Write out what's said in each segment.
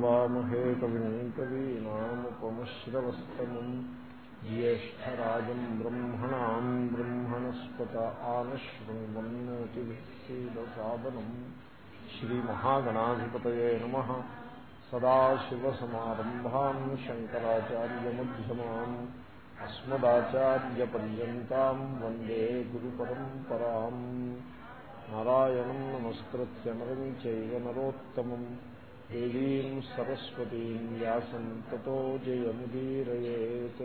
కవిమహామహే కవిం కవీనాముపమశ్రవస్తమం జ్యేష్టరాజం బ్రహ్మణాం బ్రహ్మణస్పత ఆనశృణ్వన్నోతిభిక్షీలసాదనం శ్రీమహాగణాధిపతయే నమ. సదాశివసమారంభాం శంకరాచార్యమ్యమాన్ అస్మదాచార్యపర్యంతం వందే గురుపరంపరాం. నారాయణం నమస్కృత్య నరం చైవ నరోత్తమం. దేవీం సరస్వతీం వ్యాసం తతో జయముదీరయేత్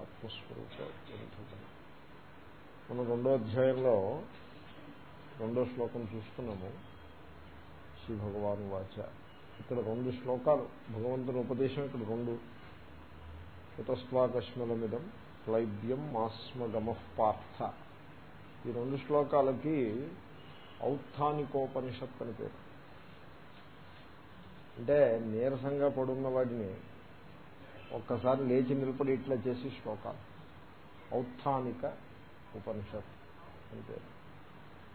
ఆత్మస్వరూప మనం రెండో అధ్యాయంలో రెండో శ్లోకం చూస్తున్నాము శ్రీ భగవాను వాచ. ఇక్కడ రెండు శ్లోకాలు భగవంతుని ఉపదేశం ఇక్కడ రెండు. కుతస్వాకష్మలమిదం క్లైబ్యం మాస్మగమ పార్థ. ఈ రెండు శ్లోకాలకి ఔత్థానికోపనిషత్ అని పేరు. అంటే నీరసంగా పడున్న వాటిని ఒక్కసారి లేచి నిలబడి ఇట్లా చేసి శ్లోకాలు. ఔత్థానిక ఉపనిషత్ అంటే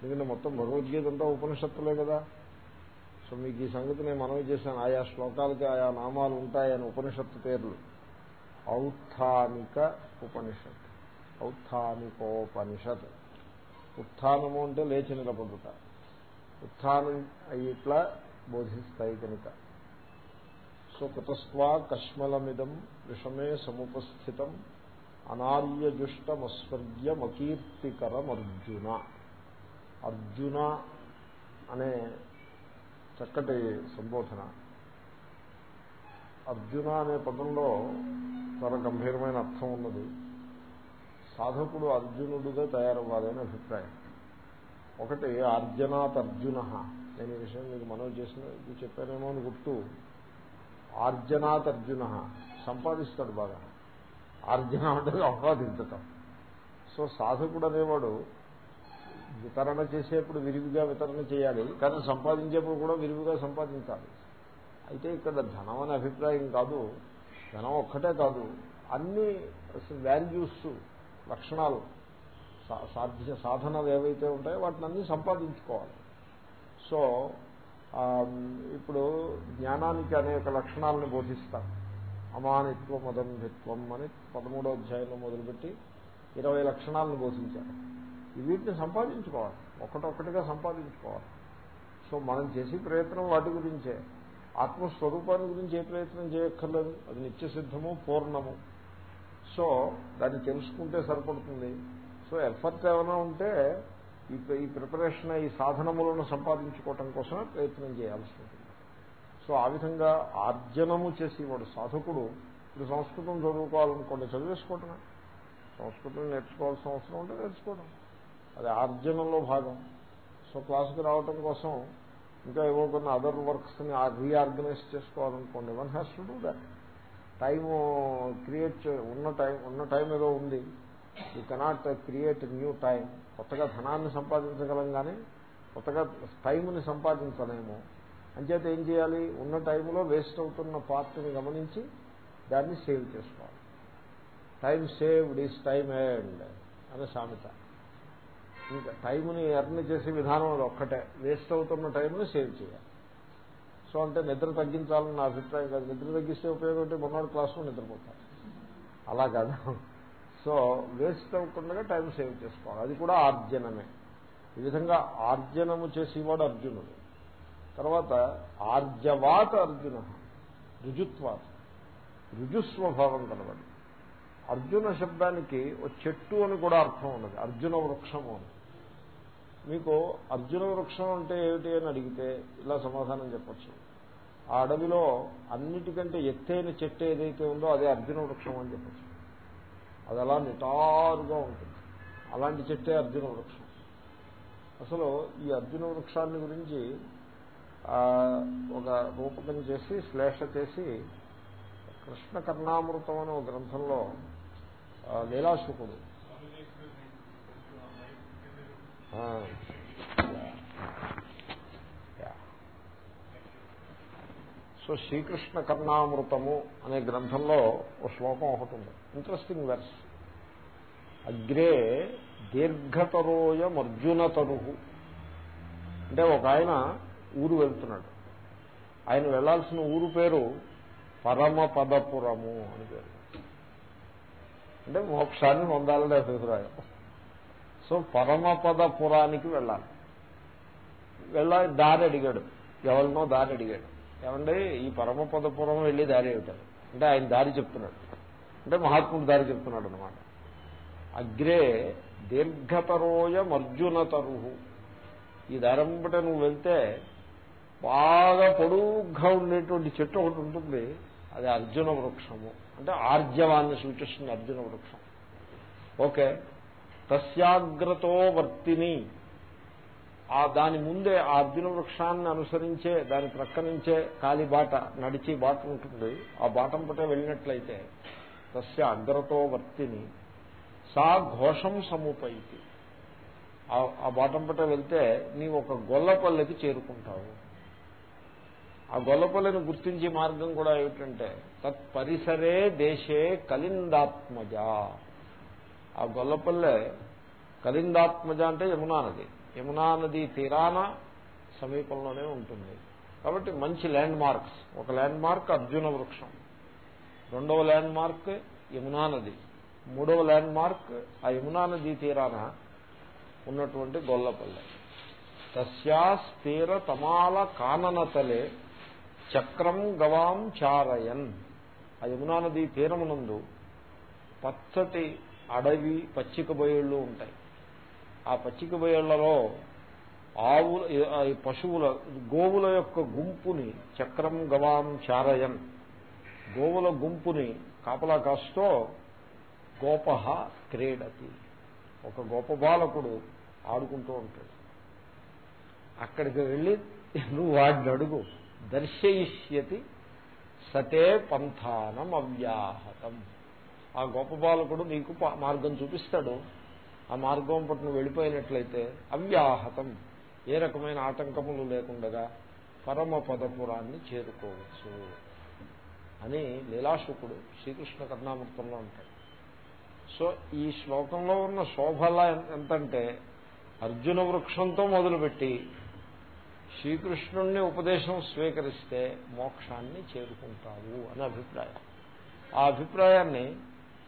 ఎందుకంటే మొత్తం భగవద్గీత అంతా ఉపనిషత్తులే కదా. సో మీకు ఈ సంగతి నేను మనవి చేశాను. ఆయా శ్లోకాలకి ఆయా నామాలు ఉంటాయని ఉపనిషత్తు పేర్లు. ఔత్థానిక ఉపనిషత్ ఔత్థానికోపనిషత్. ఉత్థానము అంటే లేచి నిలబడుట. ఉత్థానం ఇట్లా బోధిస్తాయి కనుక. సో కుతస్వా కష్మలమిదం విషమే సముపస్థితం అనార్యజుష్టమస్వర్గ్యమకీర్తికరమర్జున. అర్జున అనే చక్కటి సంబోధన. అర్జున అనే పదంలో చాలా గంభీరమైన అర్థం ఉన్నది. సాధకుడు అర్జునుడుగా తయారవ్వాలి అభిప్రాయం. ఒకటి ఆర్జనాత్ అర్జున నేను ఈ విషయం మీకు మనవి చేసిన చెప్పానేమో అని గుర్తు. ఆర్జనాత్ అర్జున సంపాదిస్తాడు బాగా. ఆర్జన అంటే ఆపాదించటం సో సాధకుడు అనేవాడు వితరణ చేసేప్పుడు విరివిగా వితరణ చేయాలి. కానీ సంపాదించేప్పుడు కూడా విరివిగా సంపాదించాలి. అయితే ఇక్కడ ధనం అనే అభిప్రాయం కాదు. ధనం ఒక్కటే కాదు. అన్ని వాల్యూస్ లక్షణాలు సాధ్య సాధనలు ఏవైతే ఉంటాయో వాటిని అన్ని సంపాదించుకోవాలి. సో ఇప్పుడు జ్ఞానానికి అనేక లక్షణాలను బోధిస్తారు. అమానిత్వం అదంభిత్వం అని పదమూడో అధ్యాయంలో మొదలుపెట్టి ఇరవై లక్షణాలను బోధించారు. వీటిని సంపాదించుకోవాలి. ఒకటొక్కటిగా సంపాదించుకోవాలి. సో మనం చేసే ప్రయత్నం వాటి గురించే. ఆత్మస్వరూపాన్ని గురించి ఏ ప్రయత్నం చేయక్కర్లేదు. అది నిత్యసిద్ధము పూర్ణము. సో దాన్ని తెలుసుకుంటే సరిపడుతుంది. సో ఎఫర్ట్ ఏమైనా ఉంటే ఈ ప్రిపరేషన్ ఈ సాధనములను సంపాదించుకోవటం కోసమే ప్రయత్నం చేయాల్సి ఉంటుంది. సో ఆ విధంగా ఆర్జనము చేసేవాడు సాధకుడు ఇప్పుడు సంస్కృతం చదువుకోవాలనుకోండి చదివేసుకోవటమే. సంస్కృతం నేర్చుకోవాల్సిన అవసరం ఉంటే నేర్చుకోవడం అది ఆర్జనంలో భాగం. సో క్లాసుకి రావటం కోసం ఇంకా ఏవో కొన్ని అదర్ వర్క్స్ని reorganise చేసుకోవాలనుకోండి. One has to do that time create ఉన్న టైం ఉన్న టైం ఏదో ఉంది. You cannot create new time కొత్తగా ధనాన్ని సంపాదించగలం కానీ కొత్తగా టైంని సంపాదించలేము. అంచేత ఏం చేయాలి? ఉన్న టైంలో వేస్ట్ అవుతున్న పార్ట్ని గమనించి దాన్ని సేవ్ చేసుకోవాలి. Time saved is time end అనే సామెత. ఇంకా టైంని ఎర్న్ చేసే విధానం అది ఒక్కటే. వేస్ట్ అవుతున్న టైంని సేవ్ చేయాలి. సో అంటే నిద్ర తగ్గించాలని నా అభిప్రాయం కాదు. నిద్ర తగ్గిస్తే ఉపయోగం అంటే మొన్నటి క్లాసులో నిద్రపోతారు అలా కాదు. సో వేస్ట్ అవ్వకుండా టైం సేవ్ చేసుకోవాలి. అది కూడా ఆర్జనమే. ఈ విధంగా ఆర్జనము చేసేవాడు అర్జునుడు. తర్వాత ఆర్జవాత అర్జున రుజుత్వాత. రుజుస్వభావం కలవాడు. అర్జున శబ్దానికి ఒక చెట్టు అని కూడా అర్థం ఉన్నది అర్జున వృక్షము అని. మీకు అర్జున వృక్షం అంటే ఏమిటి అని అడిగితే ఇలా సమాధానం చెప్పచ్చు. ఆ అడవిలో అన్నిటికంటే ఎత్తైన చెట్టు ఏదైతే ఉందో అదే అర్జున వృక్షం అని చెప్పచ్చు. అది అలా నిటారుగా ఉంటుంది. అలాంటి చెట్టే అర్జున వృక్షం. అసలు ఈ అర్జున వృక్షాన్ని గురించి ఒక రూపకం చేసి శ్లేష చేసి కృష్ణ కర్ణామృతం అనే ఒక గ్రంథంలో లీలాశుకుడు. సో శ్రీకృష్ణ కర్ణామృతము అనే గ్రంథంలో ఒక శ్లోకం ఒకటి ఉంది. ఇంట్రెస్టింగ్ వెర్స్ అగ్రే దీర్ఘతరోయమర్జునతరు అంటే ఒక ఆయన ఊరు వెళ్తున్నాడు. ఆయన వెళ్ళాల్సిన ఊరు పేరు పరమపదపురము అని పేరు. అంటే మోక్షాన్ని పొందాలని అభిప్రాయం. సో పరమపదపురానికి వెళ్ళాలి. వెళ్ళాలి దారి అడిగాడు. ఎవరినో దారి అడిగాడు. ఏమంటే ఈ పరమపదపురం వెళ్ళి దారి ఏమిటారు అంటే ఆయన దారి చెప్తున్నాడు. అంటే మహాత్ముడు దారి చెప్తున్నాడు అనమాట అగ్రే దీర్ఘతరోయం అర్జునతరుహు ఈ దారంబట నువ్వు వెళ్తే బాగా పొడుగ్గా ఉండేటువంటి చెట్టు ఒకటి ఉంటుంది. అది అర్జున వృక్షము. అంటే ఆర్జవాన్ని సూచిస్తుంది అర్జున వృక్షం. ఓకే. తస్యాగ్రతో వర్తిని. ఆ దాని ముందే ఆ అర్జున వృక్షాన్ని అనుసరించే దాని ప్రక్క నుంచే కాలి బాట నడిచి బాట ఉంటుంది. ఆ బాటం పట్టే వెళ్ళినట్లయితే తస్య అగ్రతో వర్తిని. సా ఘోషం సముపైతి. ఆ బాటం పట్ట వెళ్తే నీవు ఒక గొల్లపల్లెకి చేరుకుంటావు. ఆ గొల్లపల్లెను గుర్తించే మార్గం కూడా ఏమిటంటే తత్ పరిసరే దేశే కలిందాత్మజ ఆ గొల్లపల్లె కలిందాత్మజ అంటే యమునా నది. యమునా నది తీరాన సమీపంలోనే ఉంటుంది. కాబట్టి మంచి ల్యాండ్ మార్క్స్ ఒక ల్యాండ్ మార్క్ అర్జున వృక్షం. రెండవ ల్యాండ్ మార్క్ యమునా నది. మూడవ ల్యాండ్ మార్క్ ఆ యమునా నది తీరాన ఉన్నటువంటి గొల్లపల్లె. తస్యా స్థిర తమాల కాననతలే చక్రం గవాం చారయన్. ఆ యమునా నదీ తీరమునందు పచ్చటి అడవి పచ్చిక బయళ్ళు ఉంటాయి. ఆ పచ్చిక బయళ్ళలో ఆవుల పశువుల గోవుల యొక్క గుంపుని చక్రం గవాం చారయన్ గోవుల గుంపుని కాపలా కాస్తూ గోపహ క్రీడతి. ఒక గోప బాలకుడు ఆడుకుంటూ ఉంటాడు. అక్కడికి వెళ్ళి నువ్వు వాడిని అడుగు. దర్శయిష్యతి సతే పంథానం అవ్యాహతం. ఆ గొప్ప బాలకుడు నీకు మార్గం చూపిస్తాడు. ఆ మార్గం పట్టు నువ్వు వెళ్ళిపోయినట్లయితే అవ్యాహతం. ఏ రకమైన ఆటంకములు లేకుండగా పరమ పదపురాన్ని చేరుకోవచ్చు. అని లీలాశుకుడు శ్రీకృష్ణ కర్ణామృతంలో ఉంటాడు. సో ఈ శ్లోకంలో ఉన్న శోభలా ఎంతంటే అర్జున వృక్షంతో మొదలుపెట్టి శ్రీకృష్ణుణ్ణి ఉపదేశం స్వీకరిస్తే మోక్షాన్ని చేరుకుంటావు అనే అభిప్రాయం. ఆ అభిప్రాయాన్ని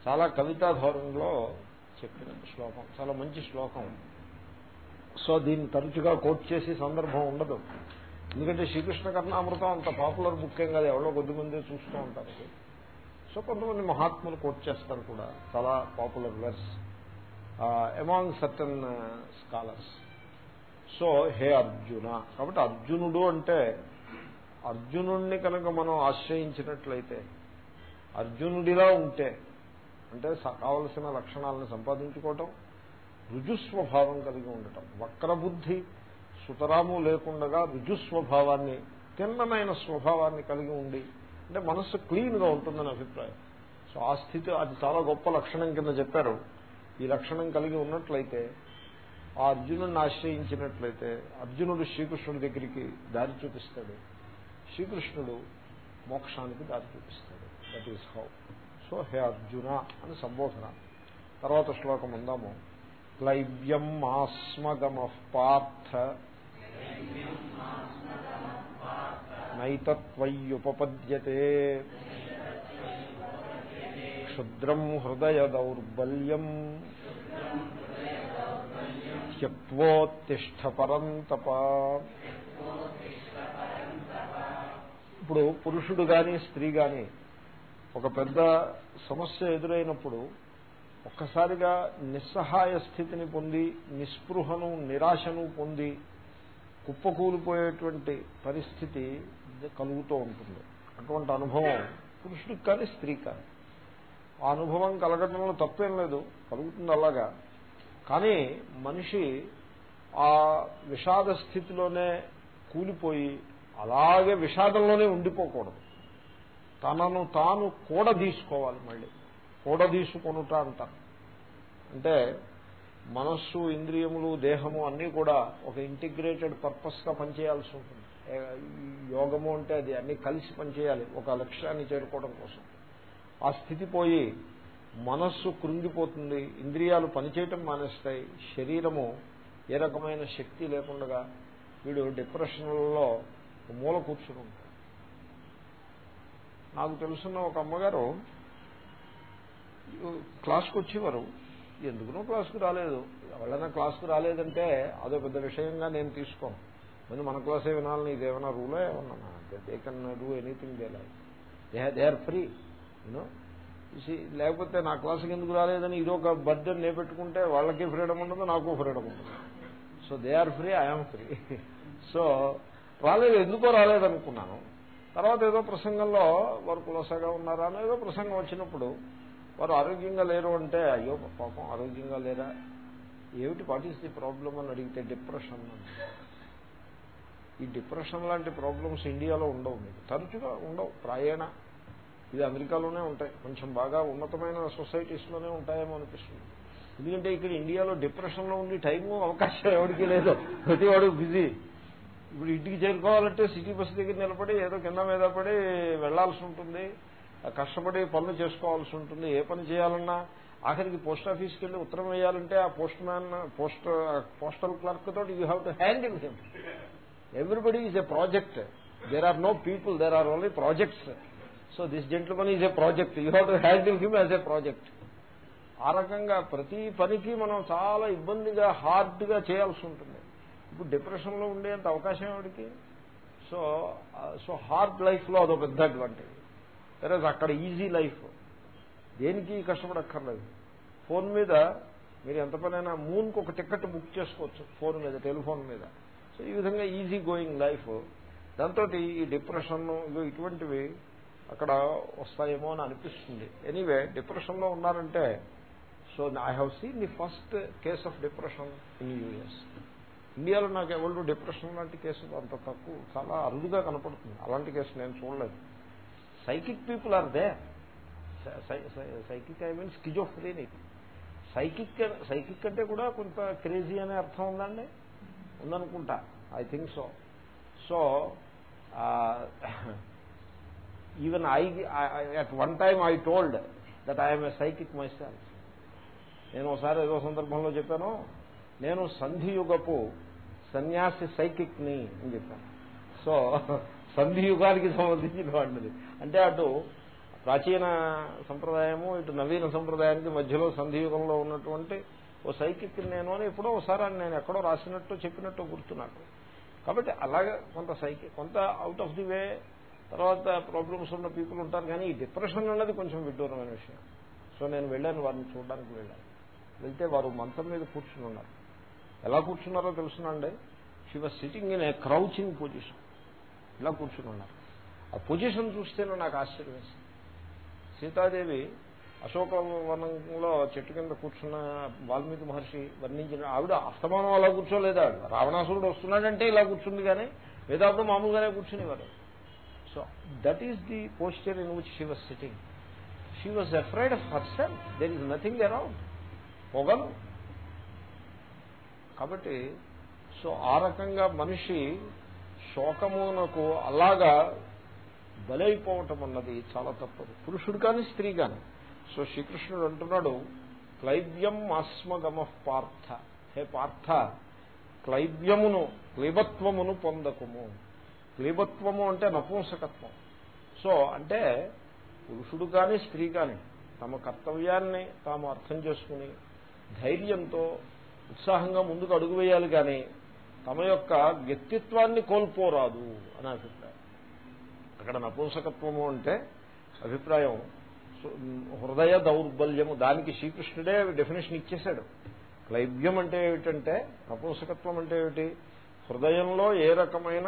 చాలా కవితాధోరణిలో చెప్పిన శ్లోకం చాలా మంచి శ్లోకం. సో దీన్ని తరచుగా కోట్ చేసే సందర్భం ఉండదు. ఎందుకంటే శ్రీకృష్ణ కర్ణామృతం అంత పాపులర్ బుక్ ఏం కాదు ఎవరో కొద్దిమంది చూస్తూ ఉంటారు. సో కొంతమంది మహాత్ములు కోట్ చేస్తారు కూడా చాలా popular verse among certain scholars so hey Arjuna కాబట్టి అర్జునుడు అంటే అర్జునుడిని కనుక మనం ఆశ్రయించినట్లయితే అర్జునుడిలా ఉంటే అంటే కావలసిన లక్షణాలను సంపాదించుకోవటం రుజుస్వభావం కలిగి ఉండటం వక్రబుద్ధి సుతరాము లేకుండగా రుజుస్వభావాన్ని తిన్నమైన స్వభావాన్ని కలిగి ఉండి అంటే మనస్సు క్లీన్గా ఉంటుందని అభిప్రాయం. సో ఆ స్థితి అది చాలా గొప్ప లక్షణం కింద చెప్పారు. ఈ లక్షణం కలిగి ఉన్నట్లయితే ఆ అర్జునుడిని ఆశ్రయించినట్లయితే అర్జునుడు శ్రీకృష్ణుడి దగ్గరికి దారి చూపిస్తాడు. శ్రీకృష్ణుడు మోక్షానికి దారి చూపిస్తాడు. That is how so hey Arjuna అని సంబోధన. తర్వాత శ్లోకం ఉందాము. క్లైవ్యం మాస్మగమ పార్థ నైతత్వయ్యుపపద్యతే. క్షుద్రం హృదయ దౌర్బల్యం త్యక్వోత్తిష్ట పరంతప ఇప్పుడు పురుషుడు గాని స్త్రీ గాని ఒక పెద్ద సమస్య ఎదురైనప్పుడు ఒక్కసారిగా నిస్సహాయ స్థితిని పొంది నిస్పృహను నిరాశను పొంది కుప్పకూలిపోయేటువంటి పరిస్థితి కలుగుతూ ఉంటుంది. అటువంటి అనుభవం పురుషుడికి కానీ స్త్రీ కానీ. ఆ అనుభవం కలగటంలో తప్పేం లేదు. కలుగుతుంది అలాగా. కానీ మనిషి ఆ విషాద స్థితిలోనే కూలిపోయి అలాగే విషాదంలోనే ఉండిపోకూడదు. తనను తాను కూడ తీసుకోవాలి మళ్ళీ. కూడ తీసుకొనుట అంటారు. అంటే మనస్సు ఇంద్రియములు దేహము అన్నీ కూడా ఒక ఇంటిగ్రేటెడ్ పర్పస్గా పనిచేయాల్సి ఉంటుంది. యోగము అంటే అది అన్ని కలిసి పనిచేయాలి ఒక లక్ష్యాన్ని చేరుకోవడం కోసం. ఆ స్థితి పోయి మనస్సు కృంగిపోతుంది ఇంద్రియాలు పనిచేయటం మానేస్తాయి శరీరము ఏ రకమైన శక్తి లేకుండా వీడు డిప్రెషన్లలో మూల కూర్చుని నాకు తెలుసున్న ఒక అమ్మగారు క్లాస్కి వచ్చేవారు. ఎందుకునో క్లాస్కి రాలేదు. ఎవరైనా క్లాస్కి రాలేదంటే అదో పెద్ద విషయంగా నేను తీసుకోను. ముందు మన క్లాసే వినాలని ఇదేమైనా రూలో ఏమన్నా? They can do anything they like they they are free you know లేకపోతే నా క్లాసుకి ఎందుకు రాలేదని ఇది ఒక బర్త్డే నే పెట్టుకుంటే వాళ్ళకి ఫ్రీడమ్ ఉండదు? నాకు ఫ్రీడమ్ ఉండదు? So they are free I'm free so రాలేదు ఎందుకో రాలేదనుకున్నాను. తర్వాత ఏదో ప్రసంగంలో వారు కులసగా ఉన్నారా? అని ఏదో ప్రసంగం వచ్చినప్పుడు వారు ఆరోగ్యంగా లేరు అంటే అయ్యో పాపం ఆరోగ్యంగా లేరా? ఏమిటి వాట్ ఈస్ ది ప్రాబ్లం అని అడిగితే డిప్రెషన్ ఈ డిప్రెషన్ లాంటి ప్రాబ్లమ్స్ ఇండియాలో ఉండవు మీకు. తరచుగా ఉండవు ప్రయాణ. ఇది అమెరికాలోనే ఉంటాయి. కొంచెం బాగా ఉన్నతమైన సొసైటీస్లోనే ఉంటాయేమో అనిపిస్తుంది. ఎందుకంటే ఇక్కడ ఇండియాలో డిప్రెషన్లో ఉండి టైము అవకాశం ఎవరికి లేదు. ప్రతివాడు బిజీ. ఇప్పుడు ఇంటికి చేరుకోవాలంటే సిటీ బస్సు దగ్గర నిలబడి ఏదో కింద మీద పడి వెళ్ళాల్సి ఉంటుంది. కష్టపడి పనులు చేసుకోవాల్సి ఉంటుంది. ఏ పని చేయాలన్నా ఆఖరికి పోస్ట్ ఆఫీస్కి వెళ్ళి ఉత్తరం వేయాలంటే ఆ postman post postal clerk తోటి you have to handle him. Everybody is a project there are no people there are only projects so this జెంట్ల పని is a project you have to handle him as a project ఆ రకంగా ప్రతి పనికి మనం చాలా ఇబ్బందిగా హార్డ్గా చేయాల్సి ఉంటుంది. ఇప్పుడు డిప్రెషన్లో ఉండేంత అవకాశం ఎవరికి సో సో హార్డ్ లైఫ్లో అదో పెద్ద అడ్వాంటేజ్. వేరే అక్కడ ఈజీ లైఫ్ దేనికి కష్టపడక్కర్లేదు. ఫోన్ మీద మీరు ఎంత పనైనా మూన్కి ఒక టికెట్ బుక్ చేసుకోవచ్చు ఫోన్ మీద టెలిఫోన్ మీద. సో ఈ విధంగా ఈజీ గోయింగ్ లైఫ్ దాంతో ఈ డిప్రెషన్ ఇగో ఇటువంటివి అక్కడ వస్తాయేమో అని అనిపిస్తుంది. ఎనీవే డిప్రెషన్లో ఉన్నారంటే so I have seen the first case of depression in US ఇండియాలో నాకు ఎవరు డిప్రెషన్ లాంటి కేసు అంత తక్కువ చాలా అరుదుగా కనపడుతుంది. అలాంటి కేసు నేను చూడలేదు. Psychic people are they psychic I mean schizophrenic psychic psychic అంటే కూడా కొంత క్రేజీ అనే అర్థం ఉందండి? ఉందనుకుంటా. I think so so even I at one time I told that I'm a psychic my నేను ఒకసారి ఏదో సందర్భంలో చెప్పాను నేను సంధియుగపు సన్యాసి సైకిక్ని అని చెప్పాను. సో సంధియుగానికి సంబంధించిన వాడినది అంటే అటు ప్రాచీన సంప్రదాయము ఇటు నవీన సంప్రదాయానికి మధ్యలో సంధియుగంలో ఉన్నటువంటి ఓ సైకిక్ నేను అని ఎప్పుడో ఒకసారి నేను ఎక్కడో రాసినట్టు చెప్పినట్టు గుర్తు కాబట్టి అలాగే కొంత సైకి కొంత అవుట్ ఆఫ్ ది వే తర్వాత ప్రాబ్లమ్స్ ఉన్న పీపుల్ ఉంటారు కానీ ఈ డిప్రెషన్ అన్నది కొంచెం విడ్డూరమైన విషయం. సో నేను వెళ్ళాను వారిని చూడడానికి వెళ్ళాను. వెళ్తే వారు మంచం మీద కూర్చుని ఉన్నారు. ఎలా కూర్చున్నారో తెలుసునండి she was sitting in a crouching position ఇలా కూర్చుని ఉన్నారు. ఆ పొజిషన్ చూస్తేనే నాకు ఆశ్చర్యం వేసింది. సీతాదేవి అశోకవనంలో చెట్టు కింద కూర్చున్న వాల్మీకి మహర్షి వర్ణించిన ఆవిడ అస్తమానం అలా కూర్చోలేదా? రావణాసురుడు వస్తున్నాడంటే ఇలా కూర్చుంది కానీ వేదాపురం మామూలుగానే కూర్చునేవారు. So that is the posture in which she was sitting she was afraid of her self there is nothing around పొగలు. కాబట్టి సో ఆ రకంగా మనిషి శోకమునకు అలాగా బలైపోవటం అన్నది చాలా తప్పదు. పురుషుడు కానీ స్త్రీ కానీ. సో శ్రీకృష్ణుడు అంటున్నాడు క్లైవ్యం ఆస్మగమ పార్థ. హే పార్థ క్లైవ్యమును క్లీబత్వమును పొందకము. క్లీబత్వము అంటే నపుంసకత్వం. సో అంటే పురుషుడు కానీ స్త్రీ కానీ తమ కర్తవ్యాన్ని తాము అర్థం చేసుకుని ధైర్యంతో ఉత్సాహంగా ముందుకు అడుగు వేయాలి కానీ తమ యొక్క వ్యక్తిత్వాన్ని కోల్పోరాదు అని అభిప్రాయం. అక్కడ నపుంసకత్వము అంటే అభిప్రాయం. హృదయ దౌర్బల్యము. దానికి శ్రీకృష్ణుడే డెఫినేషన్ ఇచ్చేశాడు. క్లైబ్యం అంటే ఏమిటంటే నపుంసకత్వం అంటే ఏమిటి? హృదయంలో ఏ రకమైన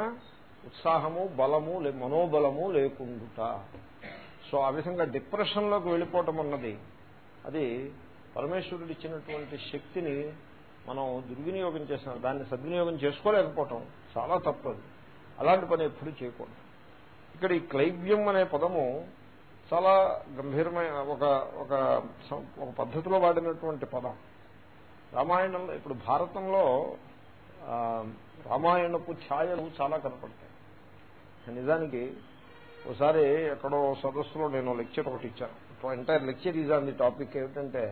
ఉత్సాహము బలము మనోబలము లేకుండుట. సో ఆ విధంగా డిప్రెషన్లోకి వెళ్ళిపోవటం అన్నది అది పరమేశ్వరుడు ఇచ్చినటువంటి శక్తిని మనం దుర్వినియోగం చేసిన దాన్ని సద్వినియోగం చేసుకోలేకపోవటం చాలా తప్పదు అలాంటి పని ఎప్పుడు చేయకూడదు. ఇక్కడ ఈ క్లైవ్యం అనే పదము చాలా గంభీరమైన ఒక ఒక ఒక పద్ధతిలో వాడినటువంటి పదం. రామాయణంలో ఇప్పుడు భారతంలో రామాయణపు ఛాయలు చాలా కనపడతాయి. నిజానికి ఒకసారి ఎక్కడో సదస్సులో నేను లెక్చర్ ఒకటి ఇచ్చాను. Entire lecture is on the topic ఏమిటంటే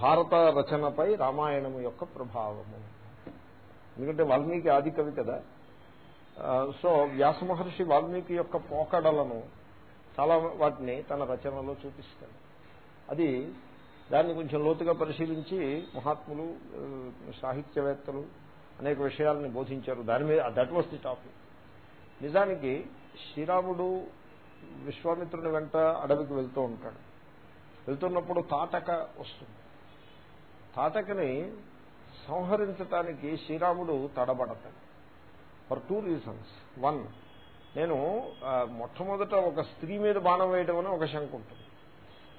భారత రచనపై రామాయణం యొక్క ప్రభావము. ఎందుకంటే వాల్మీకి ఆది కవి కదా. సో వ్యాస మహర్షి వాల్మీకి యొక్క పోకడలను చాలా వాటిని తన రచనలో చూపిస్తాడు. అది దాన్ని కొంచెం లోతుగా పరిశీలించి మహాత్ములు సాహిత్యవేత్తలు అనేక విషయాలని బోధించారు. దాని మీద దట్ వాస్ ది టాపిక్ నిజానికి శ్రీరాముడు విశ్వామిత్రుని వెంట అడవికి వెళ్తూ ఉంటాడు. వెళ్తున్నప్పుడు తాటక వస్తుంది. తాటకని సంహరించటానికి శ్రీరాముడు తడబడతాడు. For two reasons. వన్ నేను మొట్టమొదట ఒక స్త్రీ మీద బాణం వేయడం అని ఒక శంక ఉంటుంది.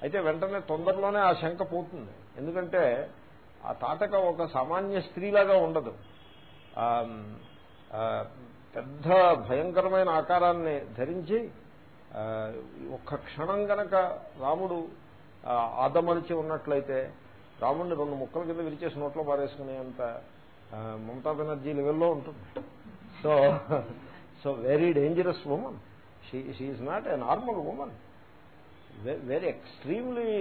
అయితే వెంటనే తొందరలోనే ఆ శంక పోతుంది. ఎందుకంటే ఆ తాటక ఒక సామాన్య స్త్రీలాగా ఉండదు. పెద్ద భయంకరమైన ఆకారాన్ని ధరించి ఒక్క క్షణం గనక రాముడు ఆదమరిచి ఉన్నట్లయితే రాముడిని రెండు ముక్కల కింద విరిచేసి నోట్లో పారేసుకునేంత మమతా బెనర్జీ లెవెల్లో ఉంటుంది. So so very dangerous women she is not a normal women very extremely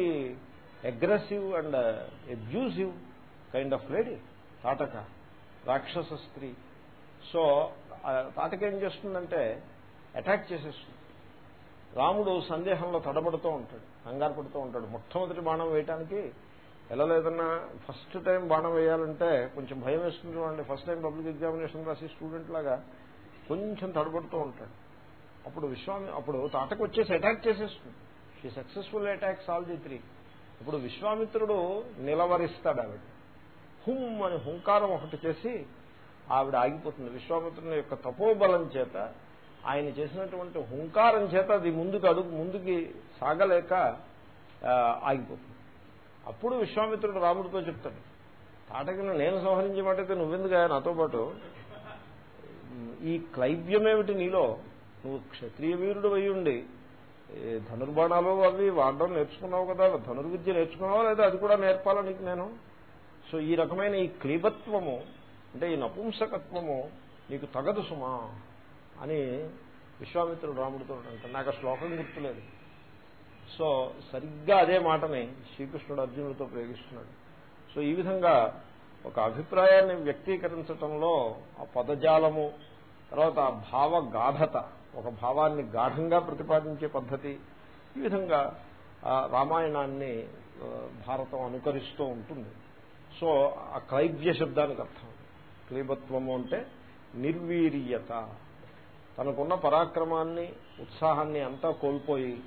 aggressive and abusive kind of lady Tataka రాక్షస స్త్రీ. సో తాటక ఏం చేస్తుందంటే అటాక్ చేసేస్తుంది. రాముడు సందేహంలో తడబడుతూ ఉంటాడు కంగారు పడుతూ ఉంటాడు. మొట్టమొదటి బాణం వేయటానికి ఎలా లేదన్నా ఫస్ట్ టైం బాణం వేయాలంటే కొంచెం భయం వేస్తుంది చూడండి. ఫస్ట్ టైం పబ్లిక్ ఎగ్జామినేషన్ రాసి స్టూడెంట్ లాగా కొంచెం తడబడుతూ ఉంటాడు. అప్పుడు విశ్వామి అప్పుడు తాతకు వచ్చేసి అటాక్ చేసేస్తుంది. She successful attacks all the three ఇప్పుడు విశ్వామిత్రుడు నిలవరిస్తాడు ఆవిడ. హుమ్ అని హుంకారం ఒకటి చేసి ఆవిడ ఆగిపోతుంది. విశ్వామిత్రుని యొక్క తపోబలం చేత ఆయన చేసినటువంటి హుంకారం చేత అది ముందుకు అడుగు ముందుకి సాగలేక ఆగిపోతుంది. అప్పుడు విశ్వామిత్రుడు రాముడితో చెప్తాడు తాటకిని నేను సంహరించే మాటైతే నువ్వెందుకు నాతో పాటు? ఈ క్లైవ్యమేమిటి నీలో? నువ్వు క్షత్రియ వీరుడు అయి ఉండి ధనుర్బాణాలు అవి వాడడం నేర్చుకున్నావు కదా ధనుర్విద్య నేర్చుకున్నావా లేదా? అది కూడా నేర్పాలా నీకు నేను? సో ఈ రకమైన ఈ క్లీబత్వము అంటే ఈ నపుంసకత్వము నీకు తగదు సుమా అని విశ్వామిత్రుడు రాముడితో అంటాడు. నాకు ఆ శ్లోకం గుర్తులేదు. సో సరిగ్గా అదే మాటని శ్రీకృష్ణుడు అర్జునుడితో ప్రయోగిస్తున్నాడు. సో ఈ విధంగా ఒక అభిప్రాయాన్ని వ్యక్తీకరించటంలో ఆ పదజాలము తర్వాత ఆ భావ గాఢత ఒక భావాన్ని గాఢంగా ప్రతిపాదించే పద్ధతి ఈ విధంగా రామాయణాన్ని భారతం అనుకరిస్తూ ఉంటుంది. సో ఆ క్లైబ్య శబ్దానికి అర్థం. క్లీబత్వము అంటే నిర్వీర్యత. తనకున్న పరాక్రమాన్ని ఉత్సాహాన్ని అంతా కోల్పోయి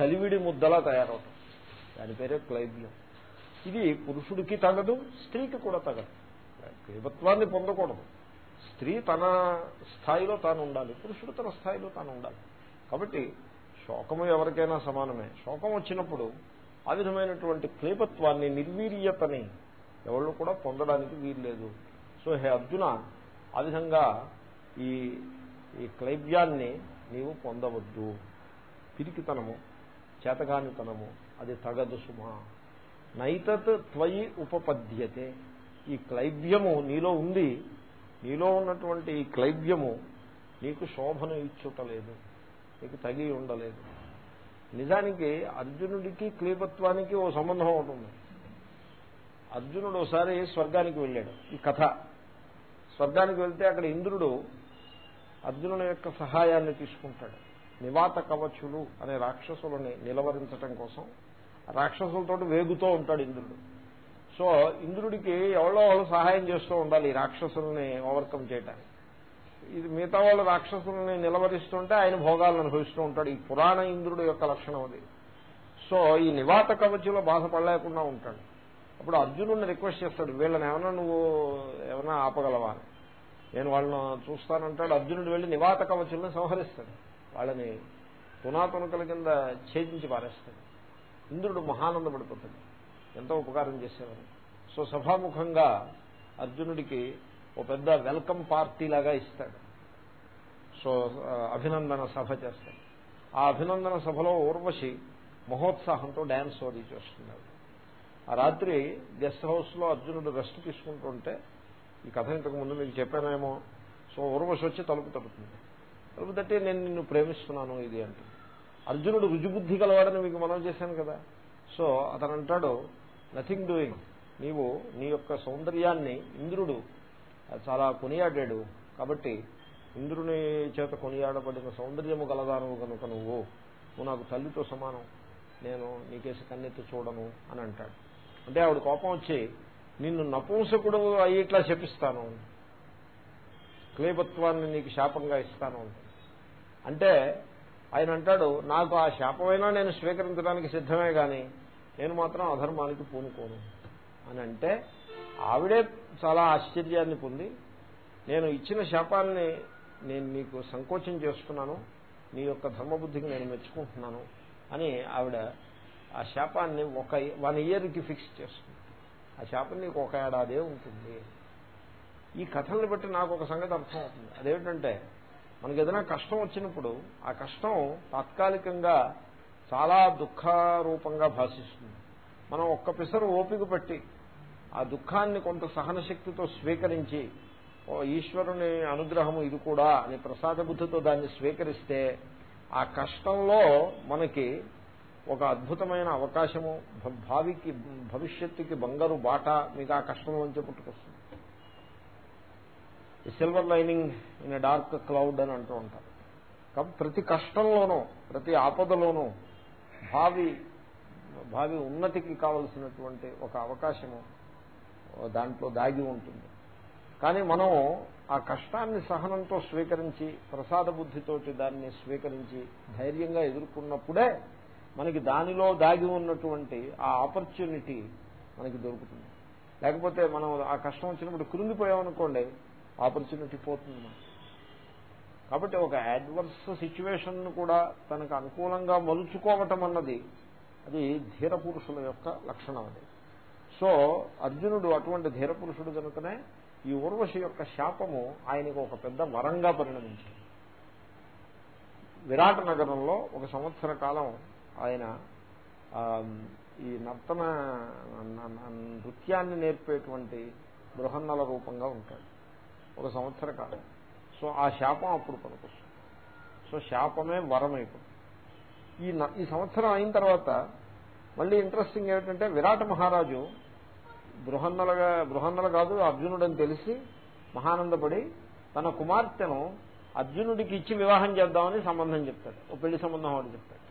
చలివిడి ముద్దలా తయారవటం దాని పేరే క్లైబ్యం. ఇది పురుషుడికి తగదు స్త్రీకి కూడా తగదు. క్లైబత్వాన్ని పొందకూడదు. స్త్రీ తన స్థాయిలో తాను ఉండాలి పురుషుడు తన స్థాయిలో తాను ఉండాలి. కాబట్టి శోకము ఎవరికైనా సమానమే. శోకం వచ్చినప్పుడు ఆ విధమైనటువంటి క్లీపత్వాన్ని నిర్వీర్యతని ఎవళ్ళు కూడా పొందడానికి వీల్లేదు. సో హే అర్జున ఆ విధంగా ఈ ఈ క్లైబ్యాన్ని నీవు పొందవద్దు. పిరికితనము. చేతగానితనము. అది తగదు సుమా. నైతత్ త్వయి ఉపపద్యతే. ఈ క్లైబ్యము నీలో ఉంది. నీలో ఉన్నటువంటి ఈ క్లైబ్యము నీకు శోభను ఇచ్చుటలేదు. నీకు తగి ఉండలేదు. నిజానికి అర్జునుడికి క్లీపత్వానికి ఓ సంబంధం ఉంటుంది అర్జునుడు ఒకసారి స్వర్గానికి వెళ్ళాడు. ఈ కథ. స్వర్గానికి వెళ్తే అక్కడ ఇంద్రుడు అర్జునుని యొక్క సహాయాన్ని తీసుకుంటాడు. నివాత కవచులు అనే రాక్షసులని నిలవరించటం కోసం రాక్షసులతో వేగుతూ ఉంటాడు ఇంద్రుడు. సో ఇంద్రుడికి ఎవరో వాళ్ళు సహాయం చేస్తూ ఉండాలి ఈ రాక్షసుల్ని ఓవర్కమ్ చేయడానికి ఇది మిగతా వాళ్ళు రాక్షసుల్ని నిలవరిస్తుంటే ఆయన భోగాలను అనుభవిస్తూ ఉంటాడు. ఈ పురాణ ఇంద్రుడు యొక్క లక్షణం అది. సో ఈ నివాత కవచులో బాధపడలేకుండా ఉంటాడు. అప్పుడు అర్జునుడిని రిక్వెస్ట్ చేస్తాడు వీళ్ళని ఏమన్నా నువ్వు ఏమన్నా ఆపగలవా? నేను వాళ్ళని చూస్తానంటాడు. అర్జునుడు వెళ్ళి నివాత కవచుల్ని సంహరిస్తాడు. వాళ్ళని తునాతునకల కింద ఛేదించి పారేస్తాడు. ఇంద్రుడు మహానందపడిపోతాడు. ఎంతో ఉపకారం చేసేవారు. సో సభాముఖంగా అర్జునుడికి ఓ పెద్ద వెల్కమ్ పార్టీ లాగా ఇస్తాడు. సో అభినందన సభ చేస్తాడు. ఆ అభినందన సభలో ఊర్వశి మహోత్సాహంతో డ్యాన్స్ ఓది చేస్తున్నాడు ఆ రాత్రి గెస్ట్ హౌస్లో అర్జునుడు రెస్ట్ తీసుకుంటుంటే ఈ కథ ఇంతకు ముందు మీకు చెప్పానేమో సో ఊర్వశి వచ్చి తలుపు తడుతుంది లేకపోతే నేను నిన్ను ప్రేమిస్తున్నాను ఇది అంటే. అర్జునుడు రుజుబుద్ధి గలవాడని మీకు మనం చేశాను కదా. సో అతను అంటాడు నథింగ్ డూయింగ్ నీవు నీ యొక్క సౌందర్యాన్ని ఇంద్రుడు చాలా కొనియాడాడు. కాబట్టి ఇంద్రుని చేత కొనియాడబడిన సౌందర్యము గలదానవు కనుక నువ్వు. నువ్వు నాకు తల్లితో సమానం. నేను నీకేసి కన్నెత్తి చూడను అని అంటాడు. అంటే ఆవిడ కోపం వచ్చి నిన్ను నపుంసకుడు అయ్యేట్లా శపిస్తాను. క్లేబత్వాన్ని నీకు శాపంగా ఇస్తాను అంటే ఆయన అంటాడు నాకు ఆ శాపమైనా నేను స్వీకరించడానికి సిద్ధమే కానీ నేను మాత్రం అధర్మానికి పూనుకోను. అని అంటే ఆవిడే చాలా ఆశ్చర్యాన్ని పొంది నేను ఇచ్చిన శాపాన్ని నేను నీకు సంకోచం చేస్తున్నాను నీ యొక్క ధర్మబుద్ధికి నేను మెచ్చుకుంటున్నాను అని ఆవిడ ఆ శాపాన్ని ఒక వన్ ఇయర్కి ఫిక్స్ చేస్తుంది ఆ శాపం నీకు ఒక ఏడాదే ఉంటుంది. ఈ కథల్ని బట్టి నాకు ఒక సంగతి అర్థం అవుతుంది అదేమిటంటే మనకి ఏదైనా కష్టం వచ్చినప్పుడు ఆ కష్టం తాత్కాలికంగా చాలా దుఃఖారూపంగా భాషిస్తుంది. మనం ఒక్క పిసరు ఓపిక పట్టి ఆ దుఃఖాన్ని కొంత సహనశక్తితో స్వీకరించి ఈశ్వరుని అనుగ్రహము ఇది కూడా అని ప్రసాద బుద్ధితో దాన్ని స్వీకరిస్తే ఆ కష్టంలో మనకి ఒక అద్భుతమైన అవకాశము భావికి భవిష్యత్తుకి బంగారు బాట మీకు ఆ కష్టంలోంచి పుట్టుకొస్తుంది. Silver lining in dark cloud అని అంటూ ఉంటారు. కాబట్టి ప్రతి కష్టంలోనూ ప్రతి ఆపదలోనూ భావి భావి ఉన్నతికి కావలసినటువంటి ఒక అవకాశము దాంట్లో దాగి ఉంటుంది. కానీ మనం ఆ కష్టాన్ని సహనంతో స్వీకరించి ప్రసాద బుద్ధితోటి దాన్ని స్వీకరించి ధైర్యంగా ఎదుర్కొన్నప్పుడే మనకి దానిలో దాగి ఉన్నటువంటి ఆ ఆపర్చునిటీ మనకి దొరుకుతుంది. లేకపోతే మనం ఆ కష్టం వచ్చినప్పుడు కృంగిపోయామనుకోండి ఆపర్చునిటీ పోతుంది కాబట్టి ఒక యాడ్వర్స్ సిచ్యువేషన్ కూడా తనకు అనుకూలంగా మలుచుకోవటం అన్నది అది ధీర పురుషుల యొక్క లక్షణం అది. సో అర్జునుడు అటువంటి ధీర పురుషుడు కనుకనే ఈ ఊర్వశి యొక్క శాపము ఆయనకు ఒక పెద్ద వరంగా పరిణమించింది. విరాట నగరంలో ఒక సంవత్సర కాలం ఆయన ఈ నర్తన నృత్యాన్ని నేర్పేటువంటి బృహన్నల రూపంగా ఉంటాడు. ఒక సంవత్సర కాలం. సో ఆ శాపం అప్పుడు పనికొస్తుంది. సో శాపమే వరం ఈ ఈ సంవత్సరం అయిన తర్వాత మళ్ళీ ఇంట్రెస్టింగ్ ఏమిటంటే విరాట మహారాజు బృహన్నలగా బృహన్నల కాదు అర్జునుడని తెలిసి మహానందపడి తన కుమార్తెను అర్జునుడికి ఇచ్చి వివాహం చేద్దామని సంబంధం చెప్తాడు. ఓ పెళ్ళి సంబంధం అని చెప్తాడు.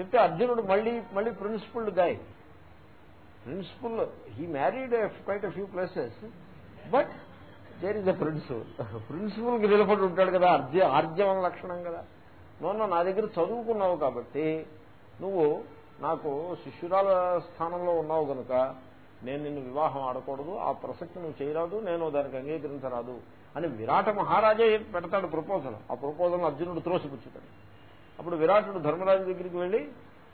చెప్తే అర్జునుడు మళ్ళీ మళ్ళీ principle guy principle he married quite few places but there is a principle ప్రిన్సిపల్కి నిలబడి ఉంటాడు కదా అర్జ ఆర్జవం లక్షణం కదా. నోన్న నా దగ్గర చదువుకున్నావు కాబట్టి నువ్వు నాకు శిష్యురాల స్థానంలో ఉన్నావు కనుక నేను నిన్ను వివాహం ఆడకూడదు ఆ ప్రసక్తి నువ్వు చేయరాదు నేను దానికి అంగీకరించరాదు అని విరాట మహారాజే పెడతాడు ప్రపోజల్. ఆ ప్రపోజల్ అర్జునుడు త్రోసిపుచ్చుతాడు. అప్పుడు విరాటుడు ధర్మరాజు దగ్గరికి వెళ్ళి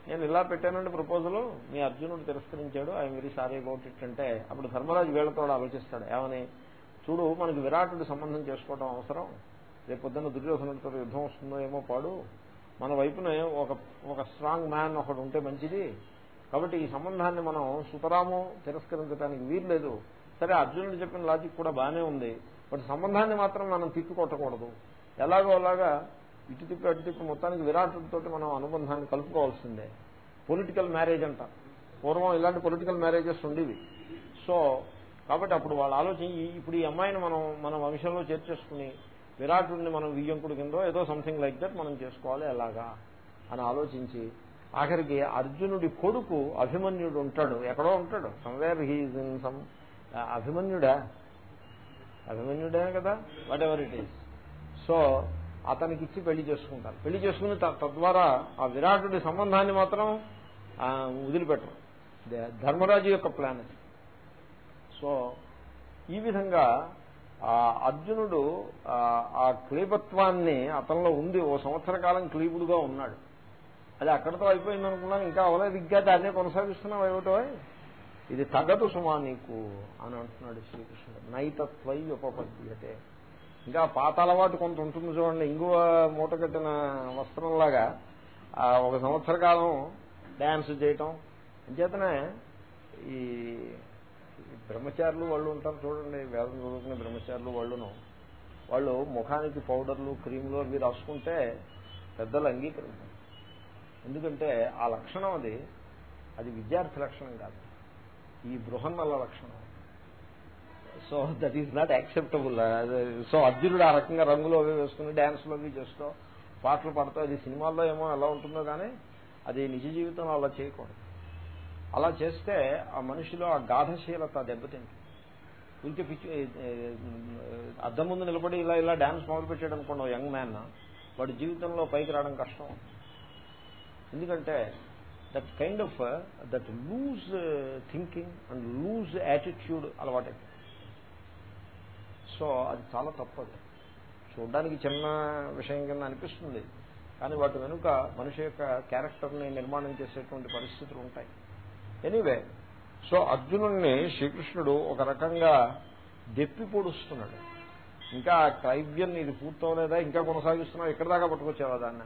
నేను ఇలా పెట్టానండి ప్రపోజల్ మీ అర్జునుడు తిరస్కరించాడు I'm very sorry about it అంటే అప్పుడు ధర్మరాజు వీళ్ళతో ఆలోచిస్తాడు ఏమని? చూడు మనకి విరాటుడి సంబంధం చేసుకోవడం అవసరం. రేపొద్దున దుర్యోధనుడితో యుద్ధం వస్తుందో ఏమో పాడు. మన వైపున ఒక ఒక స్ట్రాంగ్ మ్యాన్ ఒకడు ఉంటే మంచిది. కాబట్టి ఈ సంబంధాన్ని మనం సుతరాము తిరస్కరించడానికి వీల్లేదు. సరే అర్జునుడు చెప్పిన లాజిక్ కూడా బాగానే ఉంది. బట్ సంబంధాన్ని మాత్రం మనం తిప్పికొట్టకూడదు. ఎలాగో అలాగా ఇటు తిప్పి అటు తిప్పి మొత్తానికి విరాటుడితో మనం అనుబంధాన్ని కలుపుకోవాల్సిందే. పొలిటికల్ మ్యారేజ్ అంట. పూర్వం ఇలాంటి పొలిటికల్ మ్యారేజెస్ ఉండేవి. సో కాబట్టి అప్పుడు వాళ్ళు ఆలోచన ఇప్పుడు ఈ అమ్మాయిని మనం మన వంశంలో చేర్చేసుకుని విరాటుడిని మనం వియ్యంకుడి కిందో ఏదో సంథింగ్ లైక్ దట్ మనం చేసుకోవాలి ఎలాగా అని ఆలోచించి ఆఖరికి అర్జునుడి కొడుకు అభిమన్యుడు ఉంటాడు. ఎక్కడో ఉంటాడు. సమ్వేర్ హీజ్ ఇన్ సమ్ అభిమన్యుడా? అభిమన్యుడే కదా? Whatever it is so అతనికి ఇచ్చి పెళ్ళి చేసుకుంటారు. పెళ్ళి చేసుకుని తద్వారా ఆ విరాటుడి సంబంధాన్ని మాత్రం వదిలిపెట్టరు. ధర్మరాజు యొక్క ప్లాన్ సో ఈ విధంగా అర్జునుడు ఆ క్లీబత్వాన్ని అతనిలో ఉంది. ఓ సంవత్సర కాలం క్లీబుడుగా ఉన్నాడు. అది అక్కడతో అయిపోయింది అనుకున్నాను ఇంకా అవలేదు ఇంకా దాన్నే కొనసాగిస్తున్నావు ఏమిటో? ఇది తగదు సుమా నీకు అని అంటున్నాడు శ్రీకృష్ణుడు. నైతత్వై ఉపపద్యతే. ఇంకా పాత అలవాటు కొంత ఉంటుంది చూడండి. ఇంగువ మూట కట్టిన వస్త్రంలాగా ఒక సంవత్సర కాలం డ్యాన్స్ చేయటం. అంచేతనే ఈ బ్రహ్మచారులు వాళ్ళు ఉంటారు చూడండి వేదం చదువుకునే బ్రహ్మచారులు వాళ్ళును. వాళ్ళు ముఖానికి పౌడర్లు క్రీములు అవి రాసుకుంటే పెద్దలు అంగీకరించారు. ఎందుకంటే ఆ లక్షణం అది అది విద్యార్థి లక్షణం కాదు. ఈ బృహన్నల లక్షణం. So that is not acceptable so అర్జునుడు ఆ రకంగా రంగులు అవి వేసుకుని డ్యాన్స్లు అవి చేస్తూ పాటలు పాడుతూ అది సినిమాల్లో ఏమో ఎలా ఉంటుందో కానీ అది నిజ జీవితంలో అలా చేయకూడదు. అలా చేస్తే ఆ మనిషిలో ఆ గాధశీలత దెబ్బతింటుంది. ఇంకే పిచ్చి అద్దం ముందు నిలబడి ఇలా ఇలా డ్యాన్స్ మొదలు పెట్టాడు అనుకోండి యంగ్ మ్యాన్. వాడి జీవితంలో పైకి రావడం కష్టం. ఎందుకంటే that kind of that loose thinking and loose attitude అలవాటు సో అది చాలా తప్పదు చూడడానికి చిన్న విషయం కింద అనిపిస్తుంది. కానీ వాటి వెనుక మనిషి యొక్క క్యారెక్టర్ని నిర్మాణం చేసేటువంటి పరిస్థితులు ఉంటాయి. ఎనీవే సో అర్జునుడిని శ్రీకృష్ణుడు ఒక రకంగా దెప్పి పొడుస్తున్నాడు. ఇంకా క్రైవ్యం ఇది పూర్తవలేదా? ఇంకా కొనసాగిస్తున్నావు? ఎక్కడ దాకా పట్టుకొచ్చావా దాన్ని?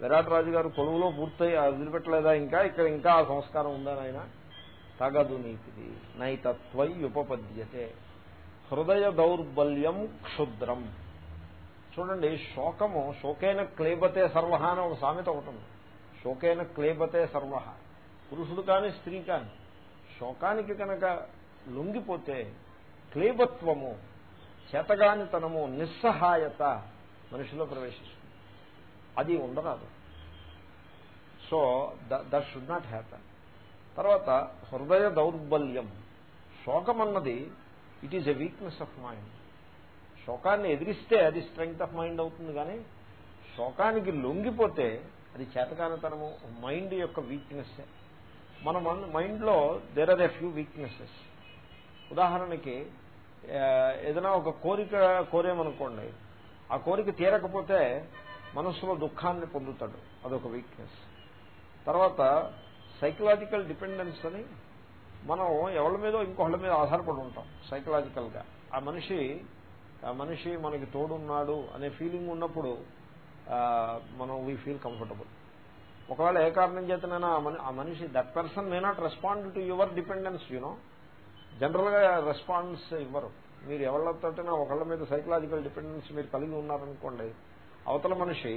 విరాట్ రాజు గారు కొలువులో పూర్తయి వదిలిపెట్టలేదా ఇంకా? ఇక్కడ ఇంకా ఆ సంస్కారం ఉందా నాయన? తగదు నీతిది నైతత్వై ఉపపద్యతే. హృదయ దౌర్బల్యం క్షుద్రం. చూడండి శోకము శోకేన క్లేబతే సర్వహ అని ఒక సామెత ఒకటి ఉంది. శోకేన క్లేబతే సర్వహ. పురుషుడు కానీ స్త్రీ కాని శోకానికి కనుక లొంగిపోతే క్లేబత్వము చేతగానితనము నిస్సహాయత మనిషిలో ప్రవేశిస్తుంది. అది ఉండరాదు. So that should not happen. తర్వాత హృదయ దౌర్బల్యం. శోకం అన్నది it is a weakness of mind. శోకాన్ని ఎదిరిస్తే అది స్ట్రెంగ్త్ ఆఫ్ మైండ్ అవుతుంది కానీ శోకానికి లొంగిపోతే అది చేతకానితనము మైండ్ యొక్క వీక్నెస్ మన మైండ్లో there are a few weaknesses ఉదాహరణకి ఏదైనా ఒక కోరిక కోరేమనుకోండి ఆ కోరిక తీరకపోతే మనస్సులో దుఃఖాన్ని పొందుతాడు. అదొక వీక్నెస్ తర్వాత సైకలాజికల్ డిపెండెన్స్ అని మనం ఎవరి మీద ఇంకొకళ్ళ మీద ఆధారపడి ఉంటాం సైకలాజికల్గా ఆ మనిషి ఆ మనిషి మనకి తోడున్నాడు అనే ఫీలింగ్ ఉన్నప్పుడు మనం వీ ఫీల్ కంఫర్టబుల్ ఒకవేళ ఏ కారణం చేతనైనా ఆ మనిషి that person may not respond to your dependence you know జనరల్గా రెస్పాన్స్ ఇవ్వరు. మీరు ఎవరితోటైనా ఒకళ్ళ మీద సైకలాజికల్ డిపెండెన్స్ మీరు కలిగి ఉన్నారనుకోండి అవతల మనిషి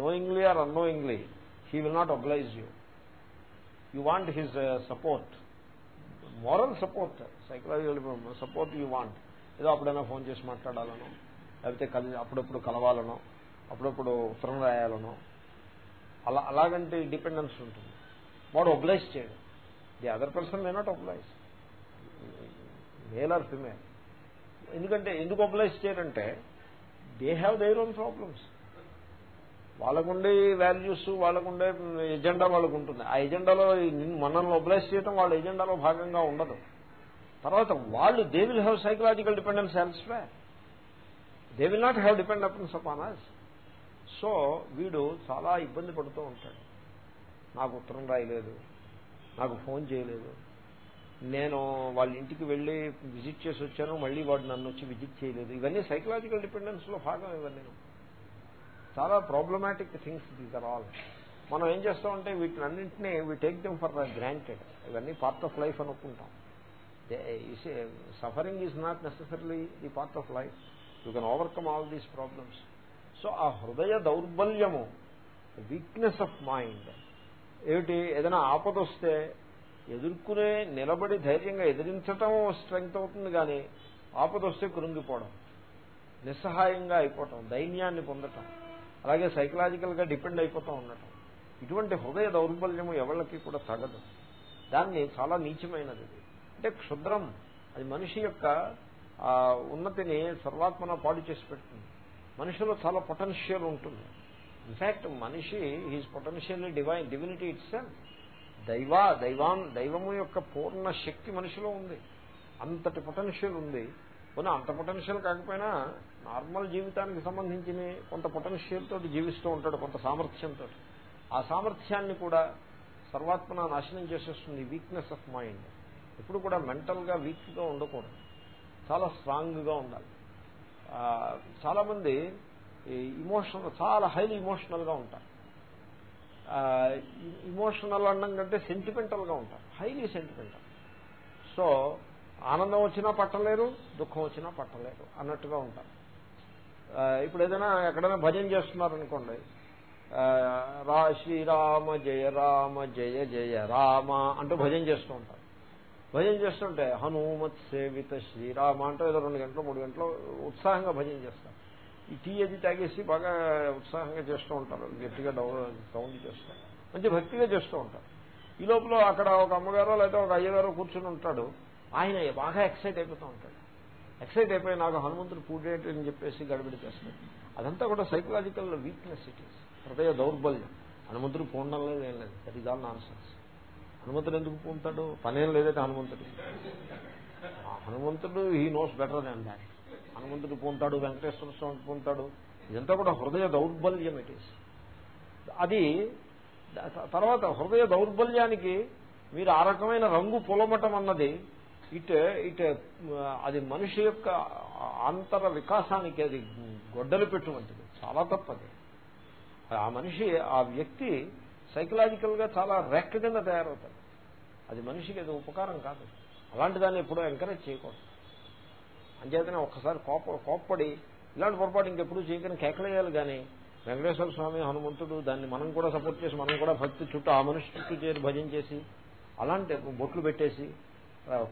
knowingly or unknowingly he will not oblige you you want his support moral support psychological support you want ఏదో అప్పుడైనా ఫోన్ చేసి మాట్లాడాలనో లేకపోతే కలి అప్పుడప్పుడు కలవాలనో అప్పుడప్పుడు ఉత్తరం రాయాలనో అలా అలాగంటే డిపెండెన్స్ ఉంటుంది. వాడు ఒబ్లైజ్ చేయడు. The other person may not oblige male or female ఎందుకంటే ఎందుకు oblige చేయరంటే they have their own problems వాళ్ళకుండే values వాళ్ళకుండే ఎజెండా వాళ్ళకు ఉంటుంది ఆ ఎజెండాలో మనల్ని ఒబ్లైజ్ చేయడం వాళ్ళ ఎజెండాలో భాగంగా ఉండదు. తర్వాత వాళ్ళు they will have psychological dependence elsewhere they will not have depend upon us so వీడు చాలా ఇబ్బంది పడుతూ ఉంటాడు. నాకు ఉత్తరం రాయలేదు. నాకు ఫోన్ చేయలేదు. నేను వాళ్ళ ఇంటికి వెళ్ళి విజిట్ చేసి వచ్చాను. మళ్ళీ వాడు నన్ను వచ్చి విజిట్ చేయలేదు. ఇవన్నీ సైకలాజికల్ డిపెండెన్స్లో భాగం ఇవన్నీ. చాలా problematic things these are all మనం ఏం చేస్తామంటే వీటిని అన్నింటినీ we take them for granted ఇవన్నీ పార్ట్ ఆఫ్ లైఫ్ అనుకుంటాం. Suffering is not necessary the part of life you can overcome all these problems so ఆ హృదయ దౌర్బల్యము వీక్నెస్ ఆఫ్ మైండ్ ఏమిటి? ఏదైనా ఆపద వస్తే ఎదుర్కొనే నిలబడి ధైర్యంగా ఎదిరించటం స్ట్రెంగ్త్ అవుతుంది కానీ ఆపద వస్తే కృంగిపోవడం నిస్సహాయంగా అయిపోవటం దైన్యాన్ని పొందటం అలాగే సైకలాజికల్గా డిపెండ్ అయిపోతూ ఉండటం ఇటువంటి హృదయ దౌర్బల్యము ఎవరికి కూడా తగదు. దాన్ని చాలా నీచమైనది అంటే క్షుద్రం అది మనిషి యొక్క ఉన్నతిని సర్వాత్మన పాడు చేసి పెడుతుంది. మనిషిలో చాలా పొటెన్షియల్ ఉంటుంది. ఇన్ఫాక్ట్ మనిషి he's potential divine divinity it's దైవ దైవాన్ దైవము యొక్క పూర్ణ శక్తి మనిషిలో ఉంది. అంతటి పొటెన్షియల్ ఉంది. కొన్ని అంత పొటెన్షియల్ కాకపోయినా నార్మల్ జీవితానికి సంబంధించిన కొంత పొటెన్షియల్ తోటి జీవిస్తూ ఉంటాడు కొంత సామర్థ్యంతో. ఆ సామర్థ్యాన్ని కూడా సర్వాత్మన నాశనం చేసేస్తుంది వీక్నెస్ ఆఫ్ మైండ్ ఎప్పుడు కూడా మెంటల్గా వీక్గా ఉండకూడదు. చాలా స్ట్రాంగ్గా ఉండాలి. చాలా మంది ఇమోషనల్ చాలా హైలీ ఇమోషనల్గా ఉంటారు. ఇమోషనల్ అనడం కంటే సెంటిమెంటల్గా ఉంటారు. హైలీ సెంటిమెంటల్ సో ఆనందం వచ్చినా పట్టలేరు దుఃఖం వచ్చినా పట్టలేరు అన్నట్టుగా ఉంటారు. ఇప్పుడు ఏదైనా ఎక్కడైనా భజన చేస్తున్నారనుకోండి రా శ్రీరామ జయ రామ జయ జయ రామ అంటూ భజన చేస్తూ ఉంటారు. భజన చేస్తుంటే హనుమత్ సేవిత శ్రీరామ అంటే ఏదో రెండు గంటలు మూడు గంటలు ఉత్సాహంగా భజన చేస్తారు. ఈ టీ అది తాగేసి బాగా ఉత్సాహంగా చేస్తూ ఉంటారు. గట్టిగా డౌన్ సౌండ్ చేస్తారు. మంచి భక్తిగా చేస్తూ ఉంటారు. ఈ లోపల అక్కడ ఒక అమ్మగారో లేదా ఒక అయ్యగారో కూర్చుని ఉంటాడు. ఆయన బాగా ఎక్సైట్ అయిపోతూ ఉంటాడు. ఎక్సైట్ అయిపోయి నాకు హనుమంతుడు పూడేటి అని చెప్పేసి గడబిడి చేస్తాడు. అదంతా కూడా సైకలాజికల్ వీక్నెస్ ఇట్ ఈస్ హృదయ దౌర్బల్యం. హనుమంతుడు పూడడం లేదు ఏం లేదు. That is all nonsense హనుమంతుడు ఎందుకు పొందుతాడు? పనేం లేదైతే హనుమంతుడు హనుమంతుడు he knows better than that హనుమంతుడు పొందుతాడు వెంకటేశ్వర స్వామి పొందుతాడు. ఇదంతా కూడా హృదయ దౌర్బల్యం ఇట్ ఈస్ అది తర్వాత హృదయ దౌర్బల్యానికి మీరు ఆ రకమైన రంగు పొలమటం అన్నది ఇట్ ఇట్ అది మనిషి యొక్క అంతర వికాసానికి అది గొడ్డలు పెట్టువంటిది చాలా తప్పది. ఆ మనిషి ఆ వ్యక్తి సైకలాజికల్గా చాలా రెక్క కింద తయారవుతాడు. అది మనిషికి అది ఉపకారం కాదు. అలాంటి దాన్ని ఎప్పుడూ ఎంకరేజ్ చేయకూడదు. అంచేతనే ఒక్కసారి కోప కోప్పడి ఇలాంటి పొరపాటు ఇంకెప్పుడు చేయకని కేకలేయాలి కానీ వెంకటేశ్వర స్వామి హనుమంతుడు దాన్ని మనం కూడా సపోర్ట్ చేసి మనం కూడా భక్తి చుట్టూ ఆ మనిషి చుట్టూ చేరి భజన చేసి అలాంటి బొట్లు పెట్టేసి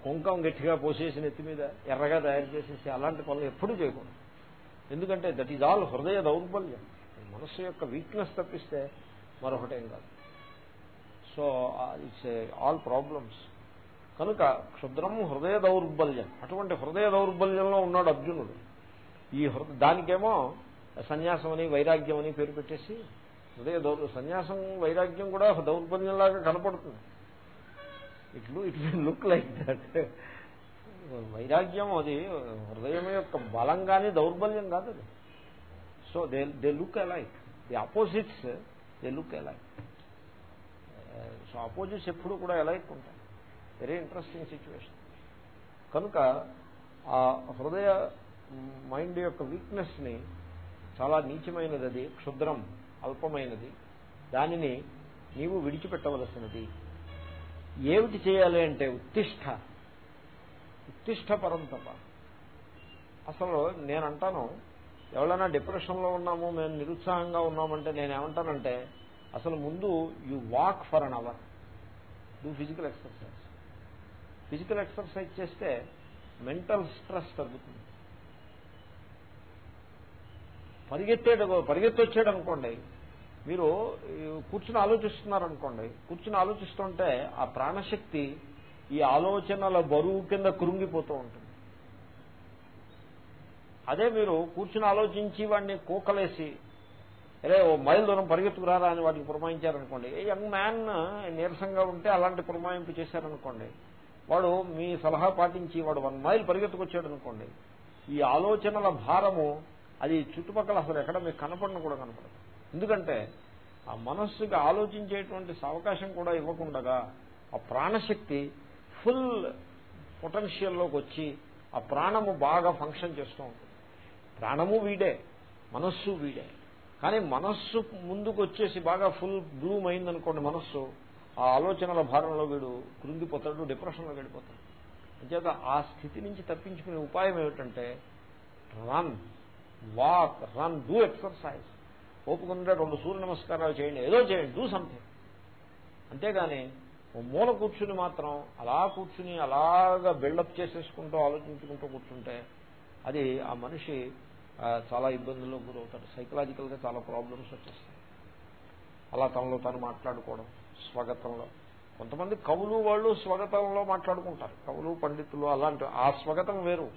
కుంకం గట్టిగా పోసేసి నెత్తి మీద ఎర్రగా తయారు చేసేసి అలాంటి పనులు ఎప్పుడూ చేయకూడదు. ఎందుకంటే దట్ ఈజ్ ఆల్ హృదయ దౌర్బల్యం. మనస్సు యొక్క వీక్నెస్ తప్పిస్తే మరొకటేం కాదు. So it's all problems. కనుక క్షుద్రం హృదయ దౌర్బల్యం. అటువంటి హృదయ దౌర్బల్యంలో ఉన్నాడు అర్జునుడు. ఈ దానికేమో సన్యాసం అని వైరాగ్యం అని పేరు పెట్టేసి హృదయ దౌర్ సన్యాసం వైరాగ్యం కూడా దౌర్బల్యంలాగా కనపడుతుంది. ఇట్లు it will look like that. వైరాగ్యం అది హృదయం యొక్క బలం కానీ దౌర్బల్యం కాదు అది. So they they look alike. The opposites they look alike. So opposites ఎప్పుడు కూడా ఎలైక్ ఉంటాయి వెరీ ఇంట్రెస్టింగ్ సిచ్యువేషన్ కనుక ఆ హృదయ మైండ్ యొక్క వీక్నెస్ని చాలా నీచమైనది అది క్షుద్రం అల్పమైనది. దానిని నీవు విడిచిపెట్టవలసినది. ఏమిటి చేయాలి అంటే ఉత్తిష్ట. ఉత్తిష్ట పరంతప అసలు నేనంటాను ఎవరైనా డిప్రెషన్లో ఉన్నాము మేము నిరుత్సాహంగా ఉన్నామంటే నేనేమంటానంటే అసలు ముందు you walk for an hour do physical exercise physical exercise చేస్తే మెంటల్ స్ట్రెస్ తగ్గుతుంది. పరిగెత్తేట పరిగెత్తొచ్చాడు అనుకోండి మీరు కూర్చుని ఆలోచిస్తున్నారనుకోండి కూర్చుని ఆలోచిస్తుంటే ఆ ప్రాణశక్తి ఈ ఆలోచనల బరువు కింద కృంగిపోతూ ఉంటుంది. అదే మీరు కూర్చుని ఆలోచించి వాడిని కూకలేసి అరే ఓ మైల్ దూరం పరిగెత్తుకురారా అని వాటికి పురమాయించారనుకోండి. యంగ్ మ్యాన్ నీరసంగా ఉంటే అలాంటి పురమాయింపు చేశారనుకోండి. వాడు మీ సలహా పాటించి వాడు వన్ మైల్ పరిగెత్తుకొచ్చాడు అనుకోండి ఈ ఆలోచనల భారము అది చుట్టుపక్కల అసలు ఎక్కడ మీకు కనపడను కూడా కనపడదు. ఎందుకంటే ఆ మనస్సుకి ఆలోచించేటువంటి అవకాశం కూడా ఇవ్వకుండగా ఆ ప్రాణశక్తి ఫుల్ పొటెన్షియల్లోకి వచ్చి ఆ ప్రాణము బాగా ఫంక్షన్ చేస్తూ ఉంటుంది. ప్రాణము వీడే మనస్సు వీడే. కానీ మనస్సు ముందుకు వచ్చేసి బాగా ఫుల్ బ్లూమ్ అయిందనుకోండి మనస్సు ఆ ఆలోచనల భారంలో వీడు కృంగిపోతాడు డిప్రెషన్లో వెళ్ళిపోతాడు అంచేత ఆ స్థితి నుంచి తప్పించుకునే ఉపాయం ఏమిటంటే run walk run do exercise. ఓపుకుంటే రెండు సూర్య నమస్కారాలు చేయండి ఏదో చేయండి డూ సంథింగ్. అంతేగాని మూల కూర్చుని మాత్రం అలా కూర్చుని అలాగా బిల్డప్ చేసేసుకుంటూ ఆలోచించుకుంటూ కూర్చుంటే అది ఆ మనిషి చాలా ఇబ్బందుల్లో గురవుతాడు. సైకలాజికల్గా చాలా ప్రాబ్లమ్స్ వచ్చేస్తాయి. అలా తనలో తాను మాట్లాడుకోవడం స్వాగతంలో. కొంతమంది కవులు వాళ్ళు స్వాగతంలో మాట్లాడుకుంటారు. కవులు పండితులు అలాంటి ఆ స్వాగతం వేరు.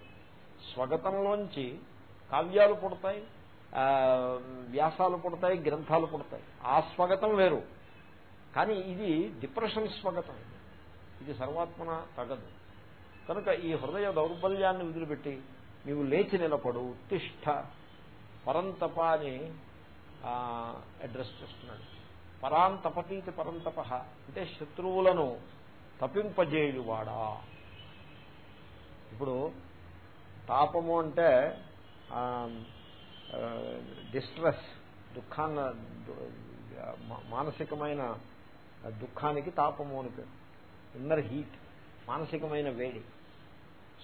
స్వాగతంలోంచి కావ్యాలు పుడతాయి వ్యాసాలు పుడతాయి గ్రంథాలు పుడతాయి. ఆ స్వాగతం వేరు. కానీ ఇది డిప్రెషన్ స్వాగతం. ఇది సర్వాత్మన తగదు. కనుక ఈ హృదయ దౌర్బల్యాన్ని వదిలిపెట్టి నీవు లేచి నిలబడు ఉత్తిష్ట పరంతప అని అడ్రస్ చేస్తున్నాడు. పరాంతపతీతి పరంతప అంటే శత్రువులను తప్పింపజేయువాడా ఇప్పుడు తాపము అంటే డిస్ట్రెస్ దుఃఖాన్న మానసికమైన దుఃఖానికి తాపము అని పేరు. ఇన్నర్ హీట్ మానసికమైన వేడి.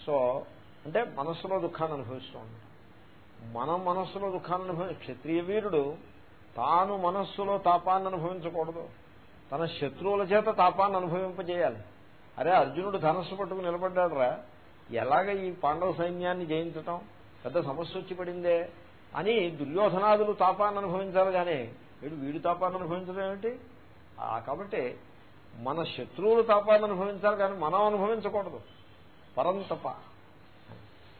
సో అంటే మనస్సులో దుఃఖాన్ని అనుభవిస్తూ ఉంటాడు మనం మనస్సులో దుఃఖాన్ని అనుభవి క్షత్రియ వీరుడు తాను మనస్సులో తాపాన్ని అనుభవించకూడదు. తన శత్రువుల చేత తాపాన్ని అనుభవింపజేయాలి. అరే అర్జునుడు ధనస్సు పట్టుకు నిలబడ్డాడు రా ఎలాగ ఈ పాండవ సైన్యాన్ని జయించటం? పెద్ద సమస్య వచ్చి పడిందే అని దుర్యోధనాదులు తాపాన్ని అనుభవించాలి కానీ వీడు వీడి తాపాన్ని అనుభవించడం ఏమిటి? కాబట్టి మన శత్రువులు తాపాన్ని అనుభవించాలి కానీ మనం అనుభవించకూడదు. పరంతప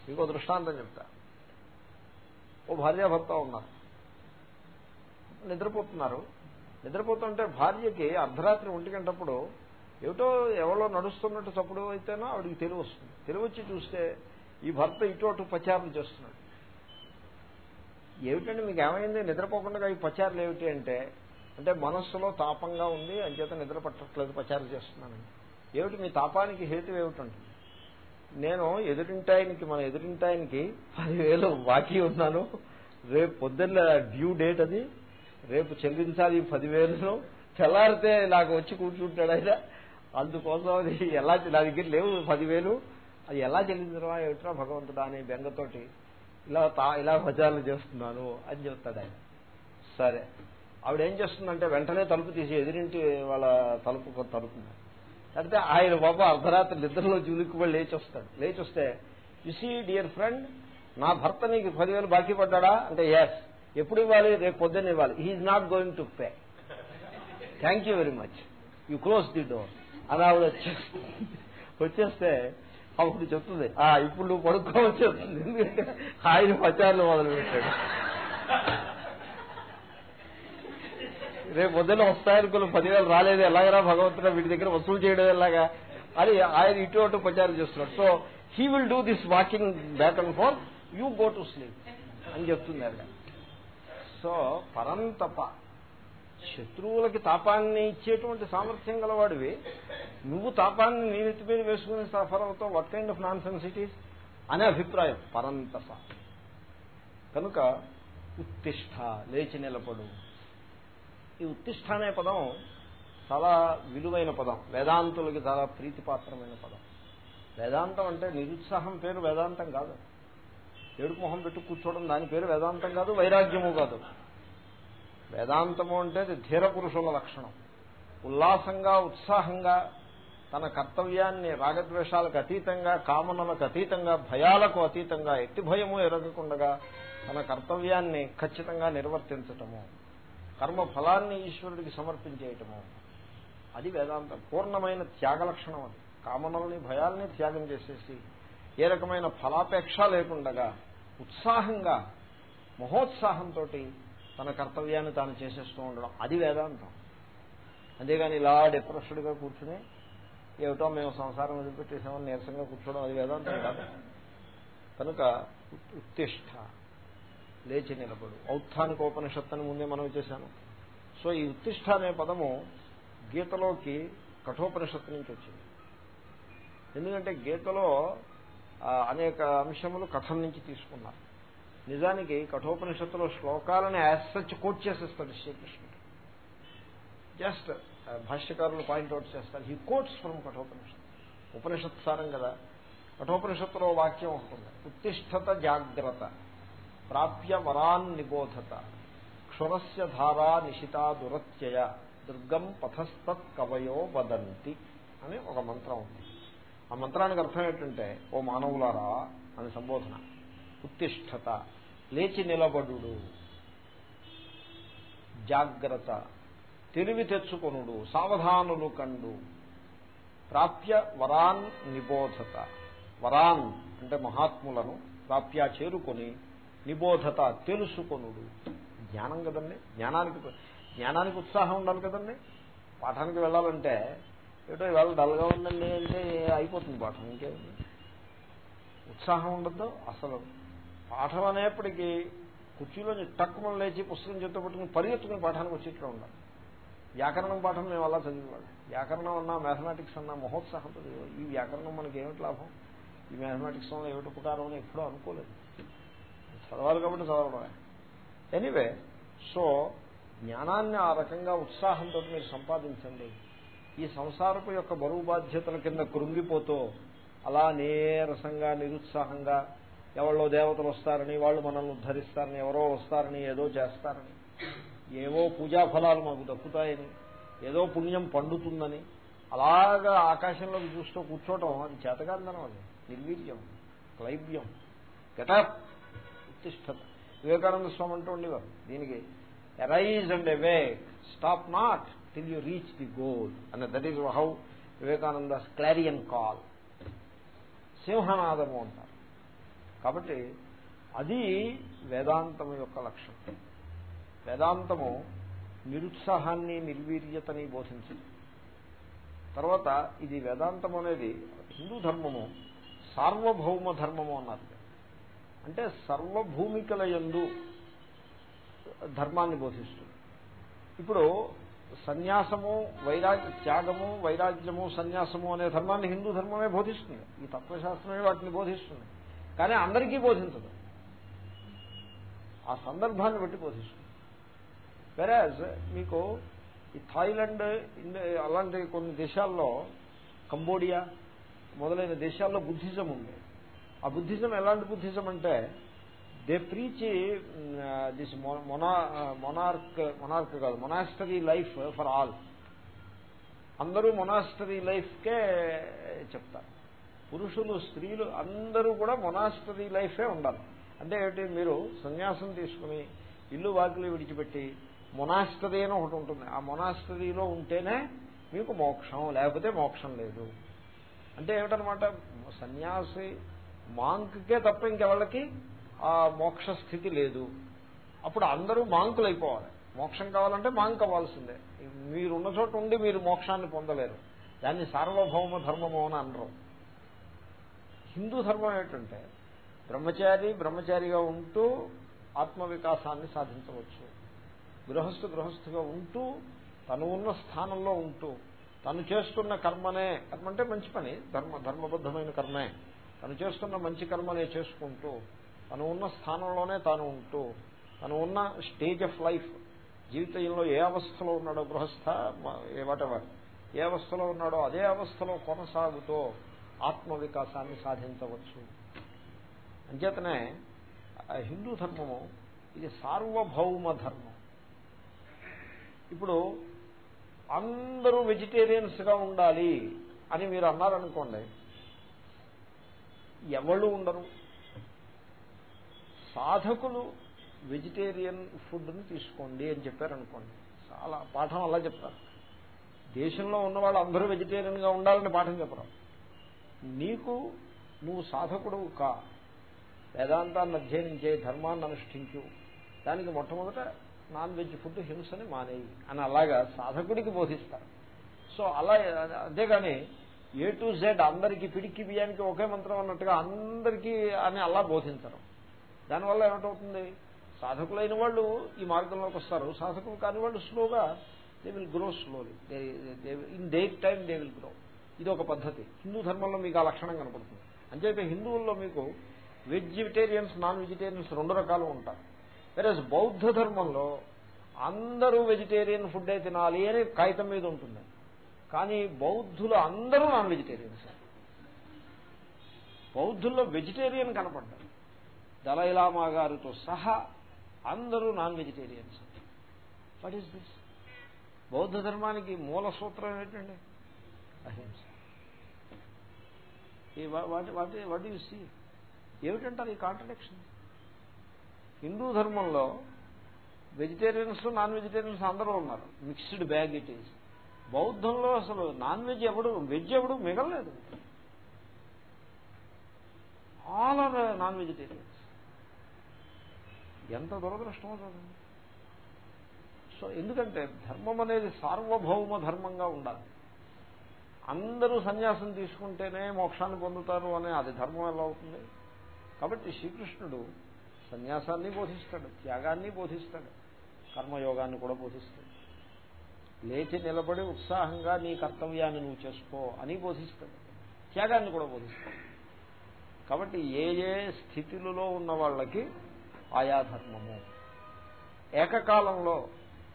ఇంకో దృష్టాంతం చెప్తా. ఓ భార్యాభర్త ఉన్నారు. నిద్రపోతున్నారు. నిద్రపోతుంటే భార్యకి అర్ధరాత్రి ఒంటికంటప్పుడు ఏమిటో ఎవరో నడుస్తున్నట్టు చప్పుడు అయితేనో ఆవిడికి తెలివి వస్తుంది. తెలివి వచ్చి చూస్తే ఈ భర్త ఇటు అటు పచారులు చేస్తున్నాడు. ఏమిటంటే మీకు ఏమైంది? నిద్రపోకుండా ఈ పచారులు ఏమిటి అంటే అంటే మనస్సులో తాపంగా ఉంది అంచేత నిద్ర పట్టట్లేదు పచారులు చేస్తున్నాను ఏమిటి మీ తాపానికి హేతు ఏమిటంటే నేను ఎదురింటాయనికి మన ఎదురింటాయనికి పదివేలు బాకీ ఉన్నాను. రేపు పొద్దున్న డ్యూ డేట్ అది. రేపు చెల్లించాలి పదివేలు. తెల్లారితే నాకు వచ్చి కూర్చుంటాడు ఆయన. అందుకోసం అది ఎలా నా దగ్గర లేవు పదివేలు. అది ఎలా చెల్లించరా ఏమిట్రా భగవంతుడా అనే బెంగతోటి. ఇలా తా ఇలా భజాలు చేస్తున్నాను అని చెప్తాడు ఆయన. సరే. ఆవిడ ఏం చేస్తుందంటే వెంటనే తలుపు తీసి ఎదిరింటి వాళ్ళ తలుపు తలుపు. లేకపోతే ఆయన బాబా అర్ధరాత్రి నిద్రలో జూలికి లేచి వస్తాడు. లేచి వస్తే సీ డియర్ ఫ్రెండ్ నా భర్త నీకు పదివేలు బాకీ పడ్డా అంటే ఎస్ ఎప్పుడు ఇవ్వాలి? రేపు పొద్దున్న ఇవ్వాలి. He's not going to pay thank you very much you close the door అలా ఆవిడ వచ్చేస్తే వచ్చేస్తే అప్పుడు చెప్తుంది ఆ ఇప్పుడు నువ్వు పడుకోవచ్చు. ఎందుకంటే ఆయన పచారులు మొదలు పెట్టాడు రేపు పొద్దున్న వస్తాయనుకున్న పదివేలు రాలేదు ఎలాగరా భగవంతుడు వీటి దగ్గర వసూలు చేయడం ఎలాగా అని ఆయన ఇటు అటు ప్రచారం చేస్తున్నాడు. So he will do this walking back and forth you go to sleep అని చెప్తుంది ఆవిడ సో పరంతప. శత్రువులకి తాపాన్ని ఇచ్చేటువంటి సామర్థ్యం గలవాడివి. నువ్వు తాపాన్ని నీ నెత్తి మీద వేసుకుని సఫర్ అవుతావు what kind of non sensitivities అనే అభిప్రాయం. పరంతప. కనుక ఉత్తిష్ట లేచి నిలబడు. ఈ ఉత్తిష్ట అనే పదం చాలా విలువైన పదం. వేదాంతులకి చాలా ప్రీతిపాత్రమైన పదం. వేదాంతం అంటే నిరుత్సాహం పేరు వేదాంతం కాదు. ఏడుపు మొహం పెట్టు కూర్చోవడం దాని పేరు వేదాంతం కాదు వైరాగ్యము కాదు. వేదాంతము అంటే ధీర పురుషుల లక్షణం. ఉల్లాసంగా ఉత్సాహంగా తన కర్తవ్యాన్ని రాగద్వేషాలకు అతీతంగా కామనలకు అతీతంగా భయాలకు అతీతంగా ఎట్టి భయము ఎరగకుండగా తన కర్తవ్యాన్ని ఖచ్చితంగా నిర్వర్తించటము. కర్మ ఫలాన్ని ఈశ్వరుడికి సమర్పించేయటము. అది వేదాంతం. పూర్ణమైన త్యాగ లక్షణం అది. కామనల్ని భయాల్ని త్యాగం చేసేసి ఏ రకమైన ఫలాపేక్ష లేకుండగా ఉత్సాహంగా మహోత్సాహంతో తన కర్తవ్యాన్ని తాను చేసేస్తూ ఉండడం. అది వేదాంతం. అంతేగాని ఇలా డిప్రెస్డ్గా కూర్చుని ఏమిటో మేము సంసారం వదిలిపెట్టేసామని నీరసంగా కూర్చోవడం అది వేదాంతం కాదు. కనుక ఉత్తిష్ట. లేచి నిలబడు. ఔత్థానిక ఔత్థానికోపనిషత్తు ముందే మనం చేశాను. సో ఈ ఉత్తిష్ట అనే పదము గీతలోకి కఠోపనిషత్తు నుంచి వచ్చింది. ఎందుకంటే గీతలో అనేక అంశములు కథం నుంచి తీసుకున్నారు. నిజానికి కఠోపనిషత్తులో శ్లోకాలను యాసచ్ కోట్ చేసేస్తాడు శ్రీకృష్ణుడు. జస్ట్ భాష్యకారులు పాయింట్అవుట్ చేస్తారు. హీ కోట్స్ ఫ్రమ్ కఠోపనిషత్ ఉపనిషత్ సారం కదా. కఠోపనిషత్తులో వాక్యం ఉంటుంది. ఉత్తిష్టత జాగ్రత్త. ప్రాప్య వరాన్ నిబోధత క్షురస్య ధారా నిశితా దురత్యయ దుర్గం పథస్తత్ కవయో వదంతి అని ఒక మంత్రం ఉంది. ఆ మంత్రానికి అర్థం ఏంటంటే ఓ మానవులారా అని సంబోధన. ఉత్తిష్టత లేచి నిలబడు జాగ్రత్త తెలివి తెచ్చుకొనుడు సావధానులు కండు. ప్రాప్య వరాన్ నిబోధత. వరాన్ అంటే మహాత్ములను ప్రాప్య చేరుకొని నిబోధత తెలుసుకొనుడు. జ్ఞానం కదండి? జ్ఞానానికి జ్ఞానానికి ఉత్సాహం ఉండాలి కదండి? పాఠానికి వెళ్ళాలంటే ఏటో ఇవాళ డల్గా ఉందండి అంటే అయిపోతుంది పాఠం ఇంకేముంది? ఉత్సాహం ఉండద్దు అసలు. పాఠం అనేప్పటికీ కుర్చీలో టక్కుమని లేచి పుస్తకం చేత పట్టుకుని పరిగెత్తుకుని పాఠానికి వచ్చేట్లు ఉండాలి. వ్యాకరణం పాఠం మేము అలా చదివేవాళ్ళం. వ్యాకరణం అన్నా మ్యాథమెటిక్స్ అన్నా మహోత్సాహంతో ఈ వ్యాకరణం మనకి ఏమిటి లాభం? ఈ మ్యాథమెటిక్స్ వల్ల ఏమిటి ఉపకారం అని ఎప్పుడూ అనుకోలేదు. చదవాలి కాబట్టి చదవడమే. ఎనీవే సో జ్ఞానాన్ని ఆ రకంగా ఉత్సాహంతో మీరు సంపాదించండి. ఈ సంసారపు యొక్క బరువు బాధ్యతల కింద కృంగిపోతూ అలా నీరసంగా నిరుత్సాహంగా ఎవరో దేవతలు వస్తారని వాళ్ళు మనల్ని ఉద్ధరిస్తారని ఎవరో వస్తారని ఏదో చేస్తారని ఏవో పూజా ఫలాలు మాకు దక్కుతాయని ఏదో పుణ్యం పండుతుందని అలాగా ఆకాశంలోకి చూస్తూ కూర్చోవటం అది చేతకాందనం అది. నిర్వీర్యం క్లైవ్యం. గెటప్ ఉత్తిష్టత వివేకానంద స్వామి అంటూ ఉండేవారు. దీనికి arise and awake stop not till you reach the goal and that is how Vivekananda clarion call సింహనాదము అంటారు. కాబట్టి అది వేదాంతం యొక్క లక్షణం. వేదాంతము నిరుత్సాహాన్ని నిర్వీర్యతని బోధించింది. తర్వాత ఇది వేదాంతం అనేది హిందూ ధర్మము సార్వభౌమ ధర్మము అన్నారు. అంటే సర్వభూమికల ఎందు ధర్మాన్ని బోధిస్తుంది. ఇప్పుడు సన్యాసము వైరాగ్య త్యాగము వైరాగ్యము సన్యాసము అనే ధర్మాన్ని హిందూ ధర్మమే బోధిస్తుంది. ఈ తత్వశాస్త్రమే వాటిని బోధిస్తుంది. కానీ అందరికీ బోధించదు. ఆ సందర్భాన్ని బట్టి బోధిస్తుంది. వెరాజ్ మీకు ఈ థాయిలాండ్ అలాంటి కొన్ని దేశాల్లో కంబోడియా మొదలైన దేశాల్లో బుద్ధిజం ఉంది. ఆ బుద్ధిజం ఎలాంటి బుద్ధిజం అంటే they preach this మొనా monarch monarch కాదు మొనాస్టరీ లైఫ్ ఫర్ ఆల్. అందరూ మొనాస్టరీ లైఫ్కే చెప్తారు. పురుషులు స్త్రీలు అందరూ కూడా మొనాస్టరీ లైఫే ఉండాలి. అంటే ఏమిటి? మీరు సన్యాసం తీసుకుని ఇల్లు వాకిలు విడిచిపెట్టి మొనాస్టరీ అని ఒకటి ఉంటుంది. ఆ మొనాస్టరీలో ఉంటేనే మీకు మోక్షం లేకపోతే మోక్షం లేదు. అంటే ఏమిటనమాట? సన్యాసి మాంక్కే తప్ప ఇంకెవాళ్ళకి ఆ మోక్ష స్థితి లేదు. అప్పుడు అందరూ మాంకులు అయిపోవాలి మోక్షం కావాలంటే మాంక్ అవ్వాల్సిందే మీరున్న చోట ఉండి మీరు మోక్షాన్ని పొందలేరు. దాన్ని సార్వభౌమ ధర్మము అని అనరు. హిందూ ధర్మం ఏంటంటే బ్రహ్మచారి బ్రహ్మచారిగా ఉంటూ ఆత్మవికాసాన్ని సాధించవచ్చు. గృహస్థు గృహస్థుగా ఉంటూ తను ఉన్న స్థానంలో ఉంటూ తను చేస్తున్న కర్మనే కర్మ అంటే మంచి పని ధర్మ ధర్మబద్ధమైన కర్మే. తను చేస్తున్న మంచి కర్మనే చేసుకుంటూ తను ఉన్న స్థానంలోనే తాను ఉంటూ తను ఉన్న స్టేజ్ ఆఫ్ లైఫ్ జీవితంలో ఏ అవస్థలో ఉన్నాడో గృహస్థ వాటెవర్ ఏ అవస్థలో ఉన్నాడో అదే అవస్థలో కొనసాగుతూ ఆత్మ వికాసాన్ని సాధించవచ్చు. అంచేతనే హిందూ ధర్మము ఇది సార్వభౌమ ధర్మం. ఇప్పుడు అందరూ వెజిటేరియన్స్గా ఉండాలి అని మీరు అన్నారనుకోండి ఎవళ్ళు ఉండరు. సాధకులు వెజిటేరియన్ ఫుడ్ని తీసుకోండి అని చెప్పారనుకోండి. చాలా పాఠం అలా చెప్తారు. దేశంలో ఉన్న వాళ్ళు అందరూ వెజిటేరియన్గా ఉండాలని పాఠం చెప్పరు. నీకు నువ్వు సాధకుడు కా. వేదాంతాన్ని అధ్యయనం చేయి ధర్మాన్ని అనుష్ఠించు. దానికి మొట్టమొదట నాన్ వెజ్ ఫుడ్ హింసని మానేయి అని అలాగా సాధకుడికి బోధిస్తారు. సో అలా అంతేగాని ఏ టు జెడ్ అందరికీ పిడికి బియ్యానికి ఒకే మంత్రం అన్నట్టుగా అందరికీ అని అలా బోధించరు. దానివల్ల ఏమిటవుతుంది? సాధకులైన వాళ్ళు ఈ మార్గంలోకి వస్తారు. సాధకులు కాని వాళ్ళు స్లోగా they will grow slowly. In date time they will grow. ఇది ఒక పద్ధతి. హిందూ ధర్మంలో మీకు ఆ లక్షణం కనపడుతుంది. అంచేతే హిందువుల్లో మీకు వెజిటేరియన్స్ నాన్ వెజిటేరియన్స్ రెండు రకాలు ఉంటారు వేరే బౌద్ధ ధర్మంలో అందరూ వెజిటేరియన్ ఫుడ్ తినాలి అని కాగితం మీద ఉంటుంది. కానీ బౌద్ధులు అందరూ నాన్ వెజిటేరియన్స్ బౌద్ధుల్లో వెజిటేరియన్ కనపడ్డారు. దళైలామా గారితో సహా అందరూ non vegetarians. What is this బౌద్ధ ధర్మానికి మూల సూత్రం ఏంటండి? అహింస. వాటి వాట్ యు సీ? ఏమిటంటారు ఈ కాంట్రడిక్షన్ హిందూ ధర్మంలో వెజిటేరియన్స్ నాన్ వెజిటేరియన్స్ అందరూ ఉన్నారు. మిక్స్డ్ బ్యాగ్ ఇట్ ఈజ్ బౌద్ధంలో అసలు నాన్ వెజ్ ఎవడు వెజ్ ఎవడు మిగలలేదు. All are non vegetarians. ఎంత దురదృష్టమో చూడండి. సో ఎందుకంటే ధర్మం అనేది సార్వభౌమ ధర్మంగా ఉండాలి. అందరూ సన్యాసం తీసుకుంటేనే మోక్షాన్ని పొందుతారు అనే అది ధర్మం ఎలా అవుతుంది? కాబట్టి శ్రీకృష్ణుడు సన్యాసాన్ని బోధిస్తాడు త్యాగాన్ని బోధిస్తాడు కర్మయోగాన్ని కూడా బోధిస్తాడు. లేచి నిలబడి ఉత్సాహంగా నీ కర్తవ్యాన్ని నువ్వు చేసుకో అని బోధిస్తాడు. త్యాగాన్ని కూడా బోధిస్తాడు. కాబట్టి ఏ ఏ స్థితిలో ఉన్న వాళ్ళకి ఆయా ధర్మము. ఏకకాలంలో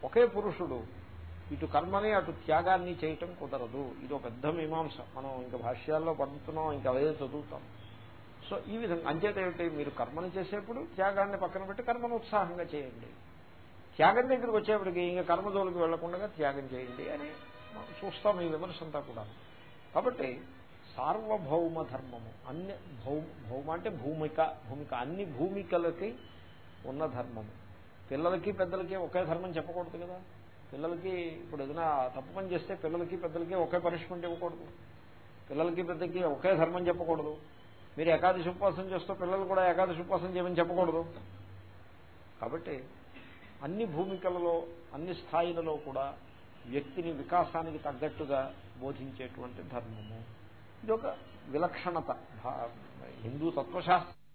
ఒకే పురుషుడు ఇటు కర్మని అటు త్యాగాన్ని చేయటం కుదరదు. ఇది ఒక పెద్ద మీమాంస. మనం ఇంకా భాష్యాల్లో పడుతున్నాం ఇంకా అదే చదువుతాం. సో ఈ విధంగా అంచేత ఏమిటి? మీరు కర్మను చేసేప్పుడు త్యాగాన్ని పక్కన పెట్టి కర్మను ఉత్సాహంగా చేయండి. త్యాగం దగ్గరికి వచ్చేప్పటికి ఇంకా కర్మజోలికి వెళ్ళకుండా త్యాగం చేయండి అని చూస్తాం ఈ విమర్శ అంతా కూడా. కాబట్టి సార్వభౌమ ధర్మము అన్ని భౌ భౌమ అంటే భూమిక భూమిక అన్ని భూమికలకి ఉన్న ధర్మము. పిల్లలకి పెద్దలకి ఒకే ధర్మం చెప్పకూడదు కదా. పిల్లలకి ఇప్పుడు ఏదైనా తప్పు పని చేస్తే పిల్లలకి పెద్దలకి ఒకే పనిష్మెంట్ ఇవ్వకూడదు. పిల్లలకి పెద్దకి ఒకే ధర్మం చెప్పకూడదు. మీరు ఏకాదశి ఉపవాసం చేస్తూ పిల్లలు కూడా ఏకాదశి ఉపవాసం చేయమని చెప్పకూడదు. కాబట్టి అన్ని భూమికలలో అన్ని స్థాయిలలో కూడా వ్యక్తిని వికాసానికి తగ్గట్టుగా బోధించేటువంటి ధర్మము. ఇది ఒక విలక్షణత హిందూ తత్వశాస్త్రం